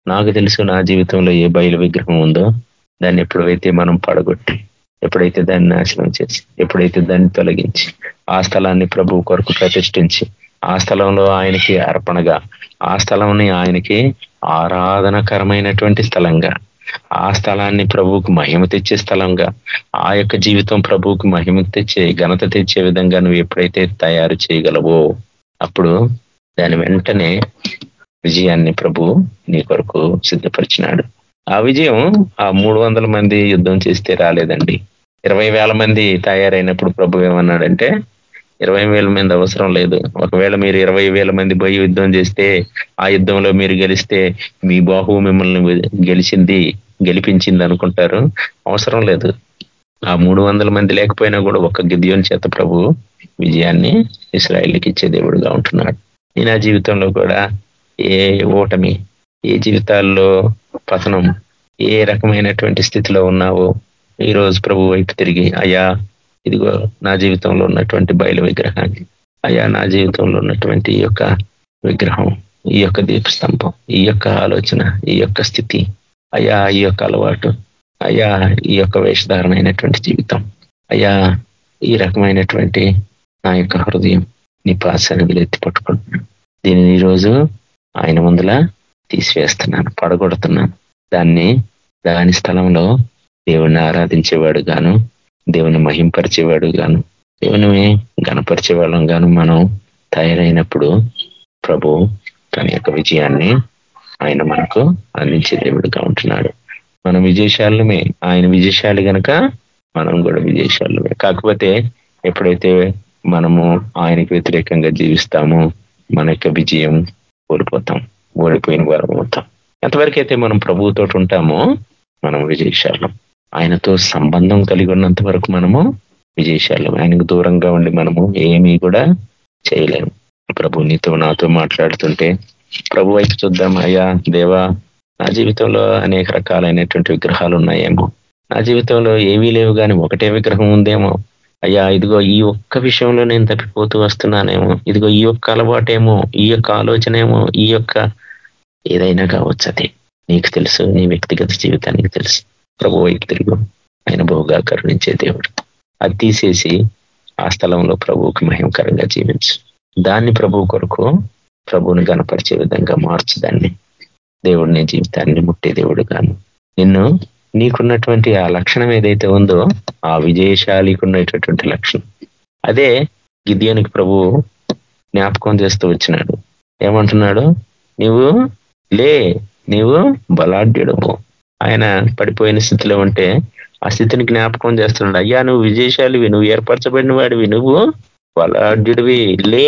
నాకు తెలుసు నా జీవితంలో ఏ బయలు విగ్రహం ఉందో? దాన్ని ఎప్పుడైతే మనం పడగొట్టి ఎప్పుడైతే దాన్ని నాశనం చేసి ఎప్పుడైతే దాన్ని తొలగించి ఆ స్థలాన్ని ప్రభు కొరకు ప్రతిష్ఠించి ఆ స్థలంలో ఆయనకి అర్పణగా ఆ స్థలంని ఆయనకి ఆరాధనకరమైనటువంటి స్థలంగా ఆ స్థలాన్ని ప్రభువుకు మహిమ తెచ్చే స్థలంగా ఆ యొక్క జీవితం ప్రభువుకు మహిమ తెచ్చే ఘనత తెచ్చే విధంగా నువ్వు ఎప్పుడైతే తయారు చేయగలవో అప్పుడు దాని వెంటనే విజయాన్ని ప్రభు నీ కొరకు సిద్ధపరిచినాడు. ఆ విజయం ఆ మూడు వందల మంది యుద్ధం చేస్తే రాలేదండి. ఇరవై వేల మంది తయారైనప్పుడు ప్రభు ఏమన్నాడంటే ఇరవై వేల మంది అవసరం లేదు. ఒకవేళ మీరు ఇరవై వేల మంది పోయి యుద్ధం చేస్తే ఆ యుద్ధంలో మీరు గెలిస్తే మీ బాహువు మిమ్మల్ని గెలిచింది గెలిపించింది అనుకుంటారు. అవసరం లేదు. ఆ మూడు వందల మంది లేకపోయినా కూడా ఒక గిద్యోని చేత ప్రభు విజయాన్ని ఇస్రాయిల్కి ఇచ్చే దేవుడుగా ఉంటున్నాడు. నేను నా జీవితంలో కూడా ఏ ఓటమి ఏ జీవితాల్లో పతనం ఏ రకమైనటువంటి స్థితిలో ఉన్నావో ఈ రోజు ప్రభు వైపు తిరిగి అయ్యా ఇదిగో నా జీవితంలో ఉన్నటువంటి బయలు విగ్రహాన్ని అయ్యా నా జీవితంలో ఉన్నటువంటి ఈ యొక్క విగ్రహం ఈ యొక్క దీపస్తంభం ఈ యొక్క ఆలోచన ఈ యొక్క స్థితి అయ్యా ఈ యొక్క అలవాటు అయ్యా ఈ యొక్క వేషధారణమైనటువంటి జీవితం అయ్యా ఈ రకమైనటువంటి నా యొక్క హృదయం నీ పాశాన్ని ఎత్తి పట్టుకుంటున్నాను. దీనిని ఈరోజు ఆయన ముందుల తీసివేస్తున్నాను పడగొడుతున్నాను. దాన్ని దాని స్థలంలో దేవుణ్ణి ఆరాధించేవాడు గాను దేవుని మహింపరిచేవాడు గాను దేవుని గణపరిచే వాళ్ళం గాను మనం తయారైనప్పుడు ప్రభు తన యొక్క విజయాన్ని ఆయన మనకు అందించే దేవుడుగా ఉంటున్నాడు. మనం విజయశాలమే ఆయన విజయశాలి కనుక మనం కూడా విజయశాలమే కాకపోతే ఎప్పుడైతే మనము ఆయనకు వ్యతిరేకంగా జీవిస్తాము. మన యొక్క విజయం కోల్పోతాం. ఓడిపోయిన వారం అవుతాం. ఎంతవరకు అయితే మనం ప్రభువుతో ఉంటామో మనం విజయశాలం. ఆయనతో సంబంధం కలిగి ఉన్నంత వరకు మనము విజయశాలం. ఆయనకు దూరంగా ఉండి మనము ఏమీ కూడా చేయలేము. ప్రభు నీతో నాతో మాట్లాడుతుంటే ప్రభు వైపు చూద్దాం. అయ్యా దేవా నా జీవితంలో అనేక రకాలైనటువంటి విగ్రహాలు ఉన్నాయేమో. నా జీవితంలో ఏవీ లేవు కానీ ఒకటే విగ్రహం ఉందేమో. అయ్యా ఇదిగో ఈ ఒక్క విషయంలో నేను తప్పిపోతూ వస్తున్నానేమో. ఇదిగో ఈ యొక్క అలవాటేమో ఈ యొక్క ఆలోచనేమో ఈ యొక్క ఏదైనా కావచ్చు అది. నీకు తెలుసు నీ వ్యక్తిగత జీవితానికి తెలుసు. ప్రభు వైపు తిరుగు ఆయన బహుగా కరుణించే దేవుడు. అది తీసేసి ఆ స్థలంలో ప్రభువుకి మహిమకరంగా జీవించు. దాన్ని ప్రభు కొరకు ప్రభువుని కనపరిచే విధంగా మార్చు దాన్ని. దేవుడిని జీవితాన్ని ముట్టే దేవుడు కాను నిన్ను నీకున్నటువంటి ఆ లక్షణం ఏదైతే ఉందో ఆ విజయశాలికి ఉన్నటువంటి లక్షణం అదే గిద్యానికి ప్రభు జ్ఞాపకం చేస్తూ వచ్చినాడు. ఏమంటున్నాడు? నీవు లే నీవు బలాఢ్యుడము ఆయన పడిపోయిన స్థితిలో ఉంటే ఆ స్థితిని జ్ఞాపకం చేస్తున్నాడు. అయ్యా నువ్వు విజయశాలివి నువ్వు ఏర్పరచబడిన వాడివి నువ్వు బలాఢ్యుడివి. లే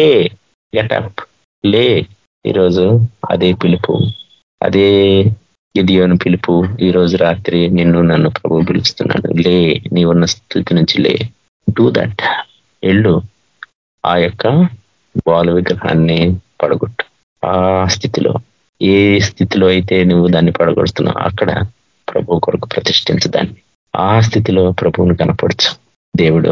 గెటప్. లే ఈరోజు అదే పిలుపు. అదే గిదియోను పిలుపు ఈ రోజు రాత్రి నిన్ను నన్ను ప్రభు పిలుస్తున్నాడు. లే నీ ఉన్న స్థితి నుంచి లే. డూ దట్ ఎళ్ళు ఆ యొక్క బాల విగ్రహాన్ని పడగొట్టు. ఆ స్థితిలో ఏ స్థితిలో అయితే నువ్వు దాన్ని పడగొడుతున్నావు అక్కడ ప్రభు కొరకు ప్రతిష్ఠించు దాన్ని. ఆ స్థితిలో ప్రభువుని కనపడచ్చు దేవుడు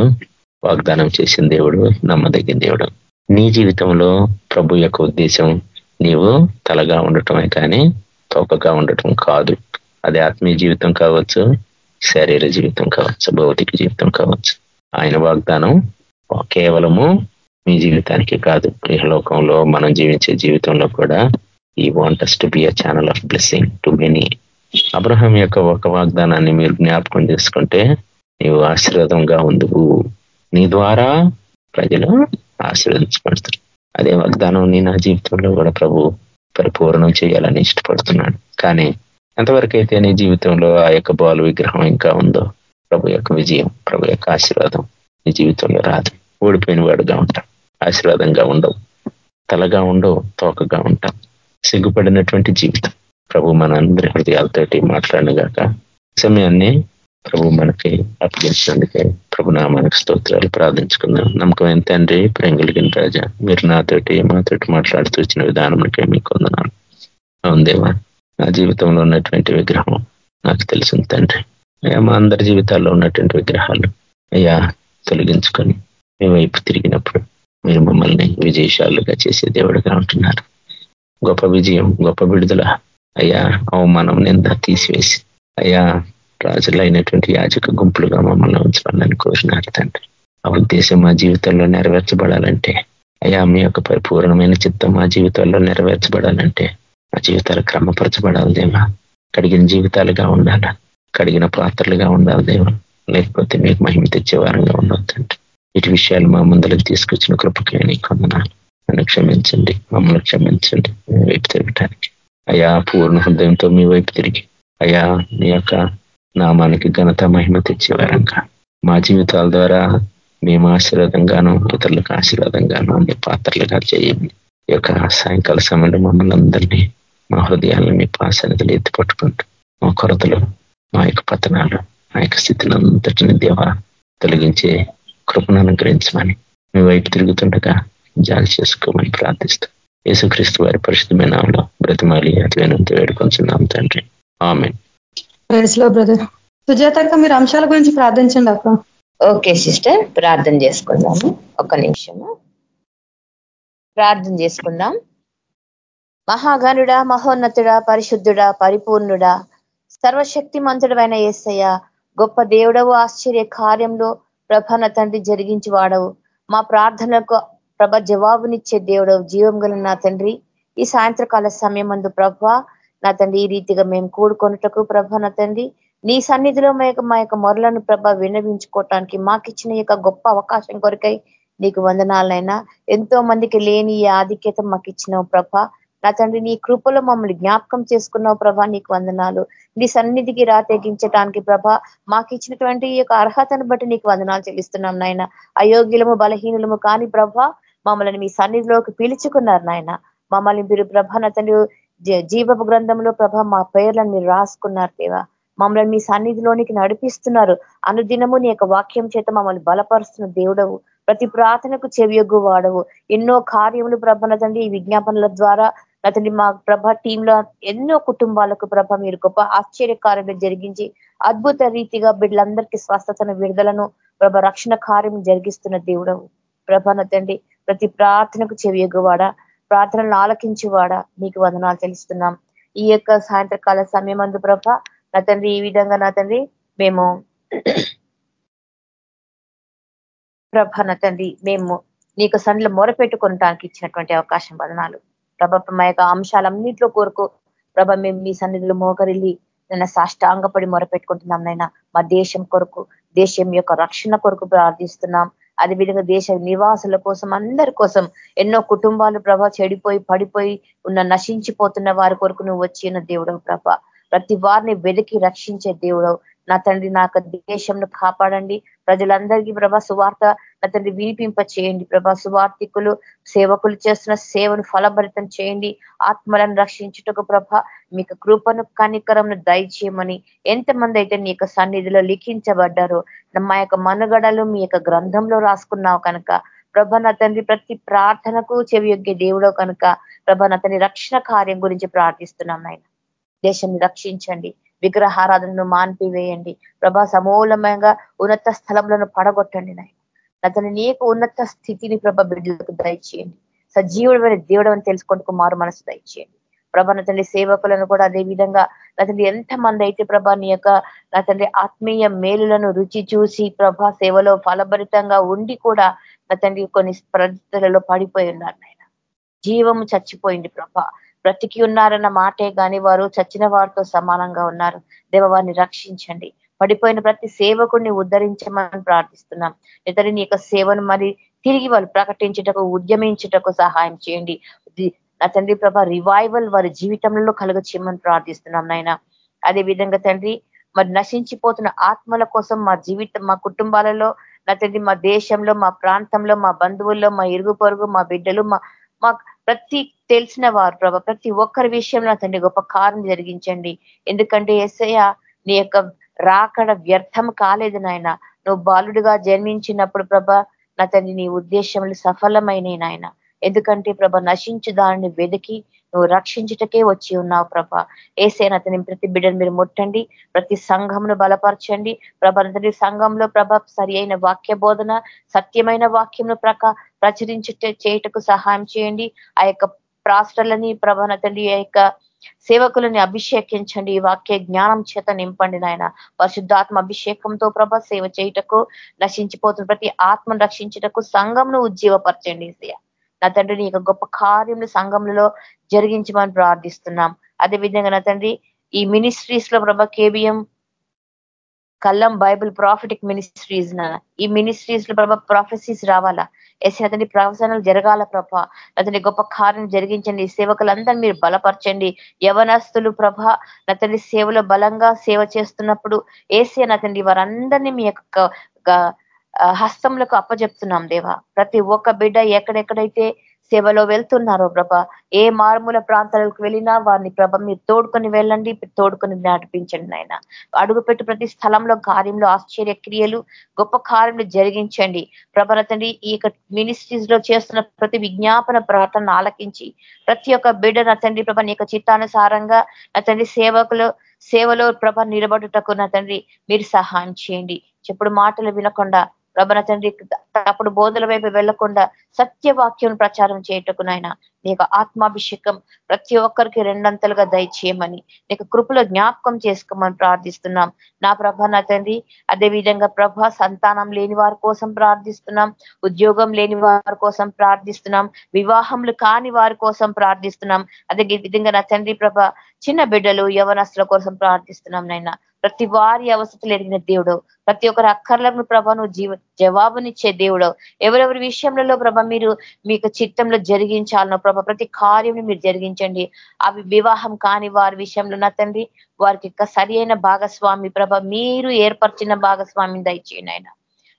వాగ్దానం చేసిన దేవుడు నమ్మదగిన దేవుడు. నీ జీవితంలో ప్రభు యొక్క ఉద్దేశం నీవు తలగా ఉండటమే కానీ చౌకగా ఉండటం కాదు. అది ఆత్మీయ జీవితం కావచ్చు శరీర జీవితం కావచ్చు భౌతిక జీవితం కావచ్చు. ఆయన వాగ్దానం కేవలము మీ జీవితానికి కాదు. గృహలోకంలో మనం జీవించే జీవితంలో కూడా ఈ want us to be a channel of blessing to many Abraham యొక్క ఒక వాగ్దానాన్ని మీరు జ్ఞాపకం చేసుకుంటే నీవు ఆశీర్వాదంగా ఉందువు. నీ ద్వారా ప్రజలు ఆశీర్వదించబడతారు. అదే వాగ్దానం నీ నా జీవితంలో కూడా ప్రభు. పరిపూర్ణం చేయాలని ఇష్టపడుతున్నాడు కానీ ఎంతవరకు అయితే నీ జీవితంలో ఆ యొక్క బాలు విగ్రహం ఇంకా ఉందో ప్రభు యొక్క విజయం ప్రభు యొక్క ఆశీర్వాదం నీ జీవితంలో రాదు. ఓడిపోయిన వాడుగా ఉంటాం ఆశీర్వాదంగా ఉండవు. తలగా ఉండవు తోకగా ఉంటాం సిగ్గుపడినటువంటి జీవితం. ప్రభు మన అందరి హృదయాలతోటి మాట్లాడినగాక సమయాన్ని ప్రభు మనకి అప్పగించినందుకే ప్రభు నామానికి స్తోత్రాలు ప్రార్థించుకుందాం. నమ్మకం తండ్రి? ప్రేంగులిగిన రాజా మీరు నాతోటి మాతోటి మాట్లాడుతూ వచ్చిన విధానంకే మీకు వందనాలు. అవుందేవా నా జీవితంలో ఉన్నటువంటి విగ్రహం నాకు తెలిసింది తండ్రి. అయ్యా మా అందరి జీవితాల్లో ఉన్నటువంటి విగ్రహాలు అయ్యా తొలగించుకొని మీ వైపు తిరిగినప్పుడు మీరు మమ్మల్ని విజయశాలుగా చేసే దేవుడిగా ఉంటున్నారు. గొప్ప విజయం గొప్ప విడుదల అయ్యా అవమానం నింద తీసివేసి అయ్యా రాజులైనటువంటి యాజక గుంపులుగా మమ్మల్ని ఉంచాలని కోరినారు తండ్రి. ఆ ఉద్దేశం మా జీవితంలో నెరవేర్చబడాలంటే అయ్యా మీ యొక్క పరిపూర్ణమైన చిత్తం మా జీవితాల్లో నెరవేర్చబడాలంటే మా జీవితాలు క్రమపరచబడాలి దేవా. కడిగిన జీవితాలుగా ఉండాలి? కడిగిన పాత్రలుగా ఉండాలి దేవా. లేకపోతే మీకు మహిమ తెచ్చే వారంగా ఉండొద్దండి ఇటు విషయాలు మా ముందరకు తీసుకొచ్చిన కృపకే నీకు వందనాలు. నన్ను క్షమించండి మమ్మల్ని క్షమించండి మీ వైపు తిరగటానికి. అయ్యా పూర్ణ హృదయంతో మీ వైపు తిరిగి. అయ్యా మీ యొక్క నామానికి ఘనత మహిమ తెచ్చేవారంగా మా జీవితాల ద్వారా మేము ఆశీర్వాదంగాను ఇతరులకు ఆశీర్వాదంగాను మీ పాత్రలుగా చేయండి. ఈ యొక్క సాయంకాల సమయంలో మమ్మల్ని అందరినీ మా హృదయాలను మీ పాసనతలు ఎత్తి పట్టుకుంటూ మా కొరతలు మా యొక్క పతనాలు మా యొక్క స్థితిని అంతటిని దేవ తొలగించే కృపను అనుగ్రహించమని మీ వైపు తిరుగుతుండగా జాలి చేసుకోమని ప్రార్థిస్తూ యేసుక్రీస్తు వారి పరిశుద్ధమైన బ్రతిమాలి అట్లైనంత వేడుకొంచున్నాం తండ్రి. ఆమె లో బ్రదర్ సుజాతక్క మీరు అంశాల గురించి ప్రార్థించండి అక్క. Okay sister. ప్రార్థన చేసుకుందాము. ఒక నిమిషము. ప్రార్థన చేసుకుందాం. మహాగనుడా మహోన్నతుడా పరిశుద్ధుడా పరిపూర్ణుడా సర్వశక్తి మంతుడమైన ఏసయ్య గొప్ప దేవుడవు ఆశ్చర్య కార్యంలో ప్రభన తండ్రి జరిగించి వాడవు మా ప్రార్థనలకు ప్రభ జవాబునిచ్చే దేవుడవు జీవం గల నా తండ్రి. ఈ సాయంత్రకాల సమయం అందు ప్రభ నా తండ్రి ఈ రీతిగా మేము కూడుకొనుటకు ప్రభ నా తండ్రి నీ సన్నిధిలో మా యొక్క మా యొక్క మొరలను ప్రభ విన్నవించుకోవటానికి మాకు ఇచ్చిన యొక్క గొప్ప అవకాశం కొరకై నీకు వందనాలైనా ఎంతో మందికి లేని ఈ ఆధిక్యత మాకు ఇచ్చినావు ప్రభ. నా తండ్రి నీ కృపలో మమ్మల్ని జ్ఞాపకం చేసుకున్నావు ప్రభా నీకు వందనాలు. నీ సన్నిధికి రాతెగించడానికి ప్రభ మాకు ఇచ్చినటువంటి ఈ యొక్క అర్హతను బట్టి నీకు వందనాలు చెల్లిస్తున్నాం నాయన. అయోగ్యులము బలహీనులము కాని ప్రభ మమ్మల్ని మీ సన్నిధిలోకి పిలుచుకున్నారు నాయన. మమ్మల్ని మీరు ప్రభ నా తండ్రి జీవపు గ్రంథంలో ప్రభ మా పేర్లను మీరు రాసుకున్నారు దేవా. మమ్మల్ని మీ సన్నిధిలోనికి నడిపిస్తున్నారు. అనుదినము నీ యొక్క వాక్యం చేత మమ్మల్ని బలపరుస్తున్న దేవుడవు. ప్రతి ప్రార్థనకు చెవియొగ్గు వాడవు ఎన్నో కార్యములు ప్రభన తండ్రి ఈ విజ్ఞాపనల ద్వారా అతని మా ప్రభ టీంలో ఎన్నో కుటుంబాలకు ప్రభ మీరు గొప్ప ఆశ్చర్య కార్యములు జరిగించి అద్భుత రీతిగా బిడ్డలందరికీ స్వస్థతను విడుదలను ప్రభ రక్షణ కార్యం జరిగిస్తున్న దేవుడవు. ప్రభన తండ్రి ప్రతి ప్రార్థనకు చెవియగువాడా ప్రార్థనలు ఆలకించేవాడా నీకు వందనాలు తెలుస్తున్నాం. ఈ యొక్క సాయంత్రకాల సమయం అందు ప్రభ నా తండ్రి ఈ విధంగా నా తండ్రి మేము ప్రభ నా తండ్రి మేము నీకు సన్నిలో మొరపెట్టుకోవటానికి ఇచ్చినటువంటి అవకాశం వదనాలు. ప్రభ మా యొక్క అంశాలన్నింటిలో కోరుకు ప్రభ మేము మీ సన్నిధిలో మోకరిల్లి నన్న సాష్టాంగపడి మొరపెట్టుకుంటున్నాం నైనా మా దేశం కొరకు దేశం యొక్క రక్షణ కొరకు ప్రార్థిస్తున్నాం. అదేవిధంగా దేశ నివాసుల కోసం అందరి కోసం ఎన్నో కుటుంబాలు ప్రభ చెడిపోయి పడిపోయి ఉన్న నశించిపోతున్న వారి కొరకు నువ్వు వచ్చిన దేవుడవు ప్రభ. ప్రతి వారిని వెలికి రక్షించే దేవుడవు. నా తండ్రి నాకు దేశంను కాపాడండి. ప్రజలందరికీ ప్రభా సువార్త నా తండ్రి వినిపింప చేయండి ప్రభా. సువార్థికులు సేవకులు చేస్తున్న సేవను ఫలభరితం చేయండి. ఆత్మలను రక్షించుటకు ప్రభ మీకు కృపను కనికరంను దయచేయమని ఎంతమంది అయితే నీ యొక్క సన్నిధిలో లిఖించబడ్డారో మా యొక్క మనుగడలు మీ యొక్క గ్రంథంలో రాసుకున్నావు కనుక ప్రభ నా తండ్రి ప్రతి ప్రార్థనకు చెవియొగ్గే దేవుడో కనుక ప్రభ నా తండ్రి రక్షణ కార్యం గురించి ప్రార్థిస్తున్నాం నాయన. దేశాన్ని రక్షించండి. విగ్రహారాధనను మాన్పివేయండి. ప్రభా సమూలమంగా ఉన్నత స్థలంలో పడగొట్టండి నాయన. అతని నీకు ఉన్నత స్థితిని ప్రభ బిడ్డలకు దయచేయండి. సజీవుడమైన దేవుడు అని తెలుసుకుంటూ మారు మనసు దయచేయండి. ప్రభ తండ్రి సేవకులను కూడా అదే విధంగా నా తండ్రి ఎంతమంది అయితే ప్రభ నీ యొక్క నా తండ్రి ఆత్మీయ మేలులను రుచి చూసి ప్రభ సేవలో ఫలభరితంగా ఉండి కూడా నా తండ్రి కొన్ని పరిస్థితులలో పడిపోయి ఉన్నారు నాయన. జీవము చచ్చిపోయింది ప్రభ. బ్రతికి ఉన్నారన్న మాటే కానీ వారు చచ్చిన వారితో సమానంగా ఉన్నారు. దేవ వారిని రక్షించండి. పడిపోయిన ప్రతి సేవకుడిని ఉద్ధరించమని ప్రార్థిస్తున్నాం. ఇతరి నీ యొక్క సేవను మరి తిరిగి వాళ్ళు ప్రకటించుటకు ఉద్యమించుటకు సహాయం చేయండి. నా తండ్రి ప్రభ రివైవల్ వారి జీవితంలో కలుగ చేయమని ప్రార్థిస్తున్నాం నాయన. అదే విధంగా తండ్రి మరి నశించిపోతున్న ఆత్మల కోసం మా జీవితం మా కుటుంబాలలో నా తండ్రి మా దేశంలో మా ప్రాంతంలో మా బంధువుల్లో మా ఇరుగు పొరుగు మా బిడ్డలు మా మా ప్రతి తెలిసిన వారు ప్రభ ప్రతి ఒక్కరి విషయంలో తండ్రి గొప్ప కారణం జరిగించండి. ఎందుకంటే ఎస్ఐ నీ యొక్క రాకడ వ్యర్థం కాలేదు నాయన. నువ్వు బాలుడిగా జన్మించినప్పుడు ప్రభ నా తండ్రి నీ ఉద్దేశములు సఫలమైనవి నాయన. ఎందుకంటే ప్రభ నశించు దానిని వెతికి నువ్వు రక్షించుటకే వచ్చి ఉన్నావు ప్రభ. ఏసైనా అతని ప్రతి బిడ్డను మీరు ముట్టండి ప్రతి సంఘంను బలపరచండి. ప్రభ అతని సంఘంలో ప్రభ సరి అయిన వాక్య బోధన సత్యమైన వాక్యంను ప్రక ప్రచురించుట చేయుటకు సహాయం చేయండి. ఆ యొక్క ప్రాస్టర్లని ప్రభన తండ్రి యొక్క సేవకులని అభిషేకించండి. ఈ వాక్య జ్ఞానం చేత నింపండి నాయన. పరిశుద్ధాత్మ అభిషేకంతో ప్రభ సేవ చేయుటకు నశించిపోతున్న ప్రతి ఆత్మను రక్షించుటకు సంఘంను ఉజ్జీవపరచండి నా తండ్రి నీ గొప్ప కార్యములు సంఘంలో జరిగించమని ప్రార్థిస్తున్నాం. అదేవిధంగా నా తండ్రి ఈ మినిస్ట్రీస్లో ప్రభ కేబిఎం కల్లం బైబుల్ ప్రాఫిటిక్ మినిస్ట్రీస్ ఈ మినిస్ట్రీస్లో ప్రభా ప్రాఫెసీస్ రావాలా? ఎస్సీ అతని ప్రవచనాలు జరగాల ప్రభ. అతని గొప్ప కార్యం జరిగించండి. సేవకులందరూ మీరు బలపరచండి. యవనస్తులు ప్రభ అతని సేవలో బలంగా సేవ చేస్తున్నప్పుడు ఏసీ అతని వారందరినీ మీ యొక్క హస్తంలకు అప్పచెప్తున్నాం దేవా. ప్రతి ఒక్క బిడ్డ ఎక్కడెక్కడైతే సేవలో వెళ్తున్నారో ప్రభ. ఏ మారుమూల ప్రాంతాలకు వెళ్ళినా వారిని ప్రభ మీరు తోడుకొని వెళ్ళండి తోడుకొని నడిపించండి నాయన. అడుగుపెట్టు ప్రతి స్థలంలో కార్యంలో ఆశ్చర్య క్రియలు గొప్ప కార్యములు జరిగించండి. ప్రభనతండి ఈ యొక్క మినిస్ట్రీస్లో చేస్తున్న ప్రతి విజ్ఞాపన ప్రార్థన ఆలకించి ప్రతి ఒక్క బిడ్డ నా తండ్రి ప్రభ నీ యొక్క చిత్తానుసారంగా నా తండ్రి సేవకులు సేవలో ప్రభ నిలబడుటకు నా తండ్రి మీరు సహాయం చేయండి. చెప్పుడు మాటలు వినకుండా ప్రభన తండ్రి అప్పుడు బోధల వైపు వెళ్ళకుండా సత్యవాక్యం ప్రచారం చేయటకు నాయన నీకు ఆత్మాభిషేకం ప్రతి ఒక్కరికి రెండంతలుగా దయచేయమని నీకు కృపలో జ్ఞాపకం చేసుకోమని ప్రార్థిస్తున్నాం. నా ప్రభ నా తండ్రి అదేవిధంగా ప్రభ సంతానం లేని వారి కోసం ప్రార్థిస్తున్నాం ఉద్యోగం లేని వారి కోసం ప్రార్థిస్తున్నాం వివాహంలు కాని వారి కోసం ప్రార్థిస్తున్నాం. అదే విధంగా నా తండ్రి ప్రభ చిన్న బిడ్డలు యవనస్తుల కోసం ప్రార్థిస్తున్నాం నైనా ప్రతి వారి అవసరతలు ఎరిగిన దేవుడు. ప్రతి ఒక్కరి అక్కర్లను ప్రభ నువ్వు జీవ జవాబునిచ్చే దేవుడు. ఎవరెవరి విషయంలో ప్రభ మీరు మీకు చిత్తంలో జరిగించాలనో ప్రభ ప్రతి కార్యం మీరు జరిగించండి. అవి వివాహం కాని వారి విషయంలో నా తండ్రి వారికి సరి భాగస్వామి ప్రభ మీరు ఏర్పరిచిన భాగస్వామిని దయచేయండి ఆయన.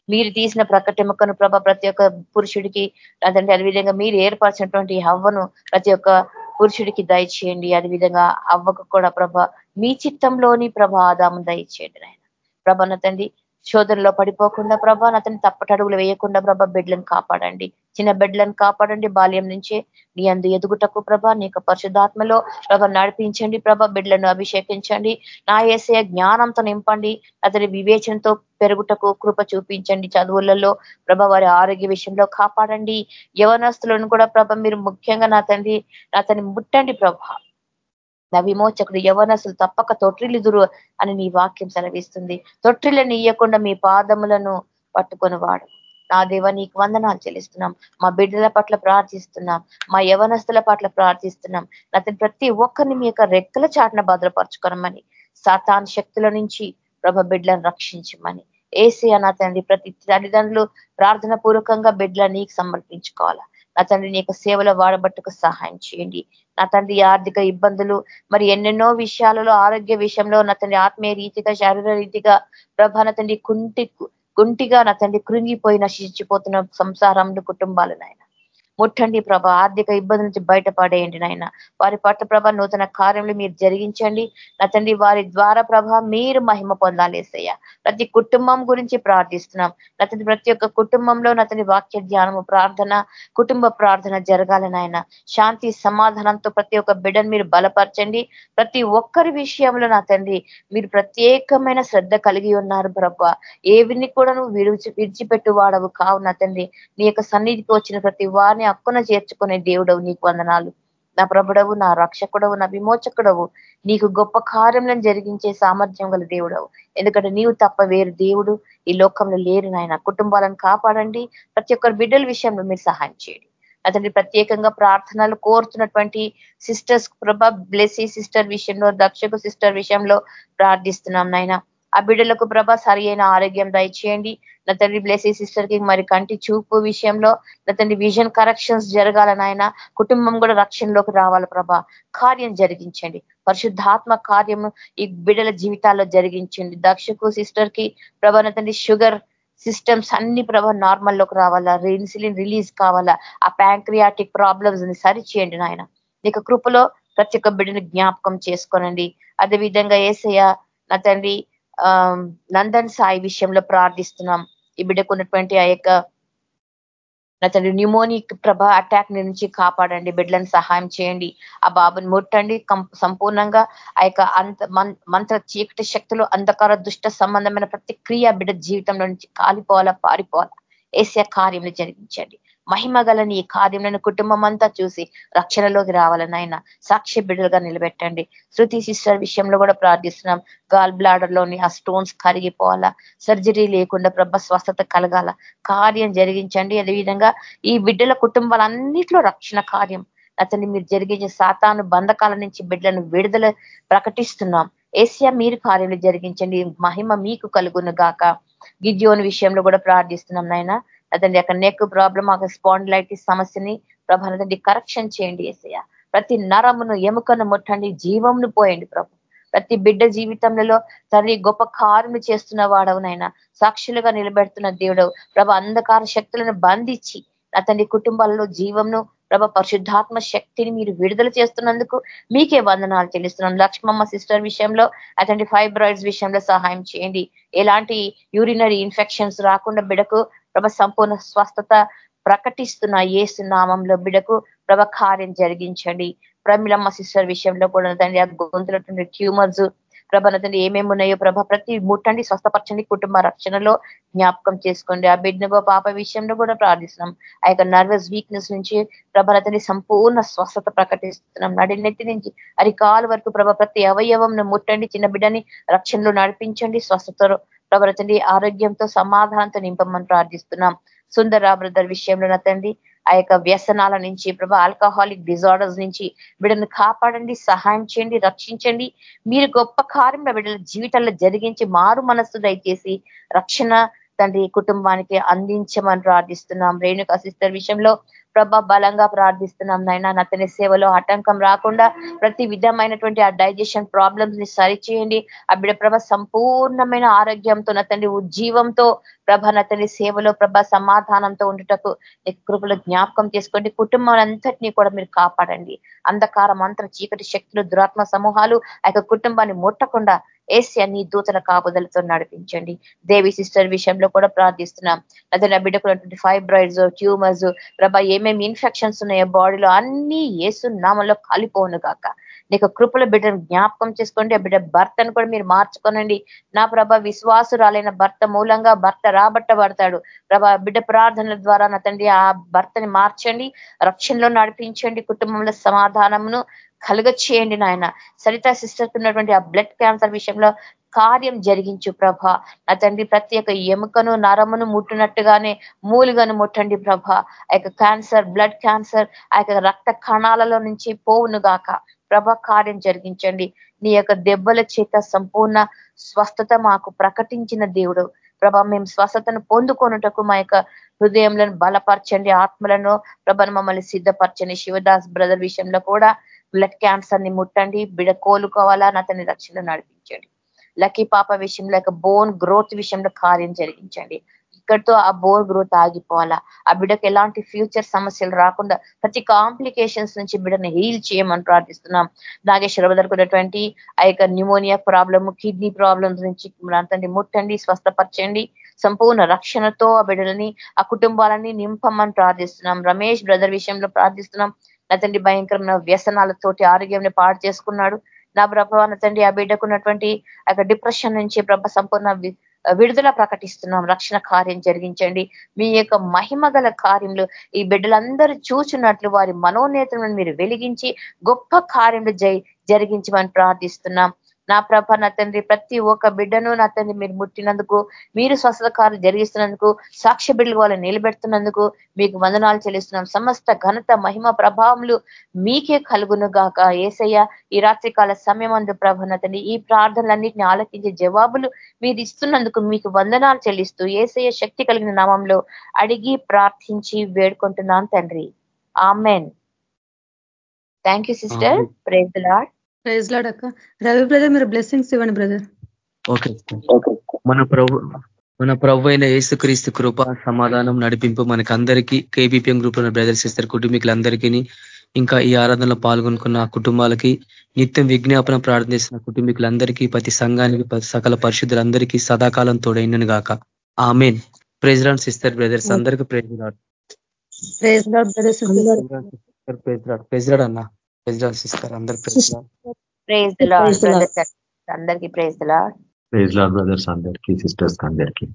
మీరు తీసిన ప్రకటమకను ప్రభ ప్రతి ఒక్క పురుషుడికి అదంటే అదేవిధంగా మీరు ఏర్పరిచినటువంటి హవ్వను ప్రతి ఒక్క పురుషుడికి దయచేయండి. అదేవిధంగా అవ్వకు కూడా ప్రభ మీ చిత్తంలోని ప్రభ ఆదాము దయచేయండి ఆయన ప్రభన తండ్రి శోధనలో పడిపోకుండా ప్రభా అతని తప్పటడుగులు వేయకుండా ప్రభ బిడ్లను కాపాడండి. చిన్న బిడ్డలను కాపాడండి. బాల్యం నుంచే నీ అందు ఎదుగుటకు ప్రభ నీ యొక్క పరిశుధాత్మలో ప్రభ నడిపించండి ప్రభ బిడ్లను అభిషేకించండి. నా ఏసయ జ్ఞానంతో నింపండి. అతని వివేచనతో పెరుగుటకు కృప చూపించండి. చదువులలో ప్రభ వారి ఆరోగ్య విషయంలో కాపాడండి. యవనస్తులను కూడా ప్రభ మీరు ముఖ్యంగా నా తండ్రి నా తని ముట్టండి ప్రభ. నా విమోచకుడు యవనసులు తప్పక తొట్టిల్లుదురు అని నీ వాక్యం సెలవిస్తుంది. తొట్టిలను ఇయ్యకుండా మీ పాదములను పట్టుకొని వాడు నా దేవ నీకు వందనాలు చెల్లిస్తున్నాం. మా బిడ్డల పట్ల ప్రార్థిస్తున్నాం. మా యవనస్తుల పట్ల ప్రార్థిస్తున్నాం. అతని ప్రతి ఒక్కరిని మీ యొక్క రెక్కల చాటున భద్రపరచుకోనమని సాతాన్ శక్తుల నుంచి ప్రభ బిడ్డలను రక్షించమని. ఏసీ అన్న తండ్రి ప్రతి తల్లిదండ్రులు ప్రార్థన పూర్వకంగా బిడ్డల నీకు సమర్పించుకోవాలా? నా తండ్రి నీ యొక్క సేవలో వాడబట్టుకు సహాయం చేయండి. నా తండ్రి ఆర్థిక ఇబ్బందులు మరి ఎన్నెన్నో విషయాలలో ఆరోగ్య విషయంలో నా తండ్రి ఆత్మీయ రీతిగా శారీర రీతిగా ప్రభా నా తండ్రి కుంటి గుంటిగా నా తండ్రి కృంగిపోయి నశించిపోతున్న సంసారంలో కుటుంబాలు నాయన. ముట్టండి ప్రభ. ఆర్థిక ఇబ్బంది నుంచి బయటపడేయండి నాయన. వారి పట్ల ప్రభ నూతన కార్యంలో మీరు జరిగించండి. నా తండ్రి వారి ద్వారా ప్రభ మీరు మహిమ పొందాలేసయ్య ప్రతి కుటుంబం గురించి ప్రార్థిస్తున్నాం. నా తండ్రి ప్రతి ఒక్క కుటుంబంలో నా తండ్రి వాక్య ధ్యానము ప్రార్థన కుటుంబ ప్రార్థన జరగాలని నాయన. శాంతి సమాధానంతో ప్రతి ఒక్క బిడ్డను మీరు బలపరచండి. ప్రతి ఒక్కరి విషయంలో నా తండ్రి మీరు ప్రత్యేకమైన శ్రద్ధ కలిగి ఉన్నారు ప్రభ. ఏవిని కూడా నువ్వు విడిచి విడిచిపెట్టు వాడవు కావు నా తండ్రి. నీ యొక్క సన్నిధికి వచ్చిన ప్రతి వారిని అక్కున చేర్చుకునే దేవుడవు నీకు వందనాలు. నా ప్రభుడవు నా రక్షకుడవు నా విమోచకుడవు. నీకు గొప్ప కార్యములను జరిగించే సామర్థ్యం గల దేవుడవు. ఎందుకంటే నీవు తప్ప వేరు దేవుడు ఈ లోకంలో లేరు నాయన. కుటుంబాలను కాపాడండి. ప్రతి ఒక్కరి బిడ్డల విషయంలో మీరు సహాయం చేయండి. అతన్ని ప్రత్యేకంగా ప్రార్థనలు కోరుతున్నటువంటి సిస్టర్స్ ప్రభ బ్లెస్సీ సిస్టర్ విషయంలో దక్షకు సిస్టర్ విషయంలో ప్రార్థిస్తున్నాం నాయన. ఆ బిడ్డలకు ప్రభ సరి అయిన ఆరోగ్యం దయచేయండి. నా తండ్రి బ్లెసీ సిస్టర్కి మరి కంటి చూపు విషయంలో నా తండ్రి విజన్ కరెక్షన్స్ జరగాలని కుటుంబం కూడా రక్షణలోకి రావాలి ప్రభ. కార్యం జరిగించండి. పరిశుద్ధాత్మ కార్యము ఈ బిడ్డల జీవితాల్లో జరిగించండి. దక్షకు సిస్టర్కి ప్రభ నా తండ్రి షుగర్ సిస్టమ్స్ అన్ని ప్రభ నార్మల్లోకి రావాలా? ఇన్సులిన్ రిలీజ్ కావాలా? ఆ ప్యాంక్రియాటిక్ ప్రాబ్లమ్స్ని సరి చేయండి నాయన నీకు కృపలో ప్రతి ఒక్క జ్ఞాపకం చేసుకోనండి. అదేవిధంగా ఏసయ్య నా తండ్రి నందన్ సాయి విషయంలో ప్రార్థిస్తున్నాం. ఈ బిడ్డకు ఉన్నటువంటి ఆ యొక్క అతడు న్యూమోనిక్ ప్రభ అటాక్ నుంచి కాపాడండి. బిడ్డలను సహాయం చేయండి. ఆ బాబుని ముట్టండి. సంపూర్ణంగా ఆ యొక్క అంత మంత్ర చీకటి శక్తులు అంధకార దుష్ట సంబంధమైన ప్రతిక్రియ బిడ్డ జీవితంలో నుంచి కాలిపోవాలా పారిపోవాలా? ఏసే కార్యం జరిగించండి. మహిమ గలని ఈ కార్యంలో కుటుంబం అంతా చూసి రక్షణలోకి రావాలని ఆయన సాక్ష్య బిడ్డలుగా నిలబెట్టండి. శృతి సిస్టర్ విషయంలో కూడా ప్రార్థిస్తున్నాం. గాల్ బ్లాడర్లోని ఆ స్టోన్స్ కరిగిపోవాలా? సర్జరీ లేకుండా ప్రభ స్వస్థత కలగాల? కార్యం జరిగించండి. అదేవిధంగా ఈ బిడ్డల కుటుంబాలన్నింటిలో రక్షణ కార్యం. అతన్ని మీరు జరిగించే సాతాను బంధకాల నుంచి బిడ్డలను విడుదల ప్రకటిస్తున్నాం. ఏసియా మీరు కార్యాలు జరిగించండి. మహిమ మీకు కలుగును గాక. గిద్యోని విషయంలో కూడా ప్రార్థిస్తున్నాం నాయన. అతని యొక్క నెక్ ప్రాబ్లం ఒక స్పాండ్లైటిస్ సమస్యని ప్రభానండి కరెక్షన్ చేయండి ఏసయ్య. ప్రతి నరమును ఎముకను ముట్టండి జీవంను పోయండి ప్రభు. ప్రతి బిడ్డ జీవితంలో తండ్రి గొప్ప కారుని చేస్తున్న వాడవునైనా సాక్షులుగా నిలబెడుతున్న దేవుడు ప్రభ అంధకార శక్తులను బంధించి అతని కుటుంబాలలో జీవంను ప్రభ పరిశుద్ధాత్మ శక్తిని మీరు విడుదల చేస్తున్నందుకు మీకే వందనాలు చెల్లిస్తున్నాం లక్ష్మమ్మ సిస్టర్ విషయంలో అతని ఫైబ్రాయిడ్స్ విషయంలో సహాయం చేయండి. ఎలాంటి యూరినరీ ఇన్ఫెక్షన్స్ రాకుండా బిడకు ప్రభ సంపూర్ణ స్వస్థత ప్రకటిస్తున్న ఏసు నామంలో బిడకు ప్రభ కార్యం జరిగించండి. ప్రమిళమ్మ సిస్టర్ విషయంలో కూడా తండ్రి ఆ గొంతులో ట్యూమర్స్ ప్రభ తండ్రి ఏమేమి ఉన్నాయో ప్రభ ప్రతి ముట్టండి స్వస్థపరచండి కుటుంబ రక్షణలో జ్ఞాపకం చేసుకోండి. ఆ బిడ్డను పాప విషయంలో కూడా ప్రార్థిస్తున్నాం. ఆ యొక్క నర్వస్ వీక్నెస్ నుంచి ప్రభ తండ్రి సంపూర్ణ స్వస్థత ప్రకటిస్తున్నాం. నడినెత్తి నుంచి అరికాల వరకు ప్రభ ప్రతి అవయవం ముట్టండి చిన్న బిడ్డని రక్షణలో నడిపించండి స్వస్థతలో ప్రభ ఆరోగ్యంతో సమాధానంతో నింపమని ప్రార్థిస్తున్నాం. సుందర బ్రదర్ విషయంలో నా తండ్రి ఆ యొక్క వ్యసనాల నుంచి ప్రభా ఆల్కహాలిక్ డిజార్డర్స్ నుంచి బిడ్డను కాపాడండి సహాయం చేయండి రక్షించండి. మీరు గొప్ప కార్యం బిడ్డల జీవితాల్లో జరిగించి మారు మనస్సు దయచేసి రక్షణ తండ్రి కుటుంబానికి అందించమని ప్రార్థిస్తున్నాం. రేణుక సిస్టర్ విషయంలో ప్రభ బలంగా ప్రార్థిస్తున్నాం నైనా నతని సేవలో ఆటంకం రాకుండా ప్రతి విధమైనటువంటి ఆ డైజెషన్ ప్రాబ్లమ్స్ని సరిచేయండి. ఆ బిడ ప్రభ సంపూర్ణమైన ఆరోగ్యంతో నతండి ఉజ్జీవంతో ప్రభ నతని సేవలో ప్రభ సమాధానంతో ఉండుటకు కృపలు జ్ఞాపకం చేసుకోండి. కుటుంబం అంతటినీ కూడా మీరు కాపాడండి. అంధకార మంత్ర చీకటి శక్తులు దురాత్మ సమూహాలు ఆ కుటుంబాన్ని ముట్టకుండా ఏసీ అన్ని దూతల కాపుదలతో నడిపించండి. దేవి సిస్టర్ విషయంలో కూడా ప్రార్థిస్తున్నాం. అదే నా బిడ్డకున్నటువంటి ఫైబ్రాయిడ్స్ ట్యూమర్స్ ప్రభ ఏమేమి ఇన్ఫెక్షన్స్ ఉన్నాయో బాడీలో అన్ని ఏసు నామంలో కాలిపోను కాక నీకు కృపల బిడ్డను జ్ఞాపకం చేసుకోండి. ఆ బిడ్డ భర్తను కూడా మీరు మార్చుకోనండి. నా ప్రభ విశ్వాసురాలైన భర్త మూలంగా భర్త రాబట్టబడతాడు. ప్రభా బిడ్డ ప్రార్థనల ద్వారా నా తండ్రి ఆ భర్తని మార్చండి. రక్షణలో నడిపించండి. కుటుంబంలో సమాధానమును కలుగ చేయండి నాయన. సరిత సిస్టర్ ఉన్నటువంటి ఆ బ్లడ్ క్యాన్సర్ విషయంలో కార్యం జరిగించు ప్రభ. నా తండ్రి ప్రతి ఒక్క ఎముకను నరమును ముట్టినట్టుగానే మూలుగను ముట్టండి ప్రభ. ఆ క్యాన్సర్ బ్లడ్ క్యాన్సర్ ఆ రక్త కణాలలో నుంచి పోవును గాక. ప్రభ కార్యం జరిగించండి. నీ యొక్క దెబ్బల చేత సంపూర్ణ స్వస్థత మాకు ప్రకటించిన దేవుడు. ప్రభ మేము స్వస్థతను పొందుకొనుటకు మా యొక్క హృదయంలో బలపరచండి. ఆత్మలను ప్రభను మమ్మల్ని సిద్ధపరచండి. శివదాస్ బ్రదర్ విషయంలో కూడా బ్లడ్ క్యాన్సర్ని ముట్టండి బిడ కోలుకోవాలా అతని రక్షణ నడిపించండి. లక్కీ పాప విషయంలో బోన్ గ్రోత్ విషయంలో కార్యం జరిగించండి. ఇక్కడితో ఆ బోర్ గ్రోత్ ఆగిపోవాలా? ఆ బిడ్డకు ఎలాంటి ఫ్యూచర్ సమస్యలు రాకుండా ప్రతి కాంప్లికేషన్స్ నుంచి బిడని హీల్ చేయమని ప్రార్థిస్తున్నాం. నాగేశ్వర వదలుకున్నటువంటి ఆ యొక్క న్యూమోనియా ప్రాబ్లము కిడ్నీ ప్రాబ్లమ్స్ నుంచి తండ్రి ముట్టండి స్వస్థపరచండి. సంపూర్ణ రక్షణతో ఆ బిడ్డలని ఆ కుటుంబాలని నింపమని ప్రార్థిస్తున్నాం. రమేష్ బ్రదర్ విషయంలో ప్రార్థిస్తున్నాం. నా తండ్రి భయంకరమైన వ్యసనాలతోటి ఆరోగ్యం పాడు చేసుకున్నాడు. నా ప్రభావ నా తండ్రి ఆ బిడ్డకున్నటువంటి ఆ డిప్రెషన్ నుంచి ప్రభ సంపూర్ణ విడుదల ప్రకటిస్తున్నాం. రక్షణ కార్యం జరిగించండి. మీ యొక్క మహిమ గల కార్యంలో ఈ బిడ్డలందరూ చూచున్నట్లు వారి మనోనేతలను మీరు వెలిగించి గొప్ప కార్యంలో జై జరిగించమని ప్రార్థిస్తున్నాం. నా ప్రభ నా తండ్రి ప్రతి ఒక్క బిడ్డను నా తండ్రి మీరు ముట్టినందుకు మీరు స్వస్థకారు జరిగిస్తున్నందుకు సాక్ష్య బిడ్డలు వాళ్ళని నిలబెడుతున్నందుకు మీకు వందనాలు చెల్లిస్తున్నాం. సమస్త ఘనత మహిమ ప్రభావములు మీకే కలుగును గాక. ఏసయ్య ఈ రాత్రికాల సమయం అందు ప్రభ నా తండ్రి ఈ ప్రార్థనలన్నింటినీ ఆలకించే జవాబులు మీరు ఇస్తున్నందుకు మీకు వందనాలు చెల్లిస్తూ ఏసయ్య శక్తి కలిగిన నామంలో అడిగి ప్రార్థించి వేడుకుంటున్నాను తండ్రి. Amen. Thank you sister praise lord praise lord అక్క. రవి బ్రదర్ మీరు బ్లెస్సింగ్స్ ఇవ్వండి బ్రదర్. ఓకే మన ప్రభు మన ప్రభు అయిన యేసుక్రీస్తు కృప సమాధానం నడిపింపు మనకి అందరికీ కేబీపీఎం గ్రూప్లో బ్రదర్స్ సిస్టర్ కుటుంబీకులందరికీ ఇంకా ఈ ఆరాధనలో పాల్గొనుకున్న కుటుంబాలకి నిత్యం విజ్ఞాపన ప్రార్థిస్తున్న కుటుంబీకులందరికీ ప్రతి సంఘానికి సకల పరిశుద్ధులందరికీ సదాకాలం తోడైనను గాక. Amen. Praise lord sister brothers అందరికీ praise lord praise lord brothers praise lord praise lord అన్న. రాడ్ సిస్టర్ అందరు ప్రైజ్ రాడ్ ప్రేజ్ లాడ్ అందరికీ praise lord praise lord brothers అందరికీ సిస్టర్స్ అందరికీ.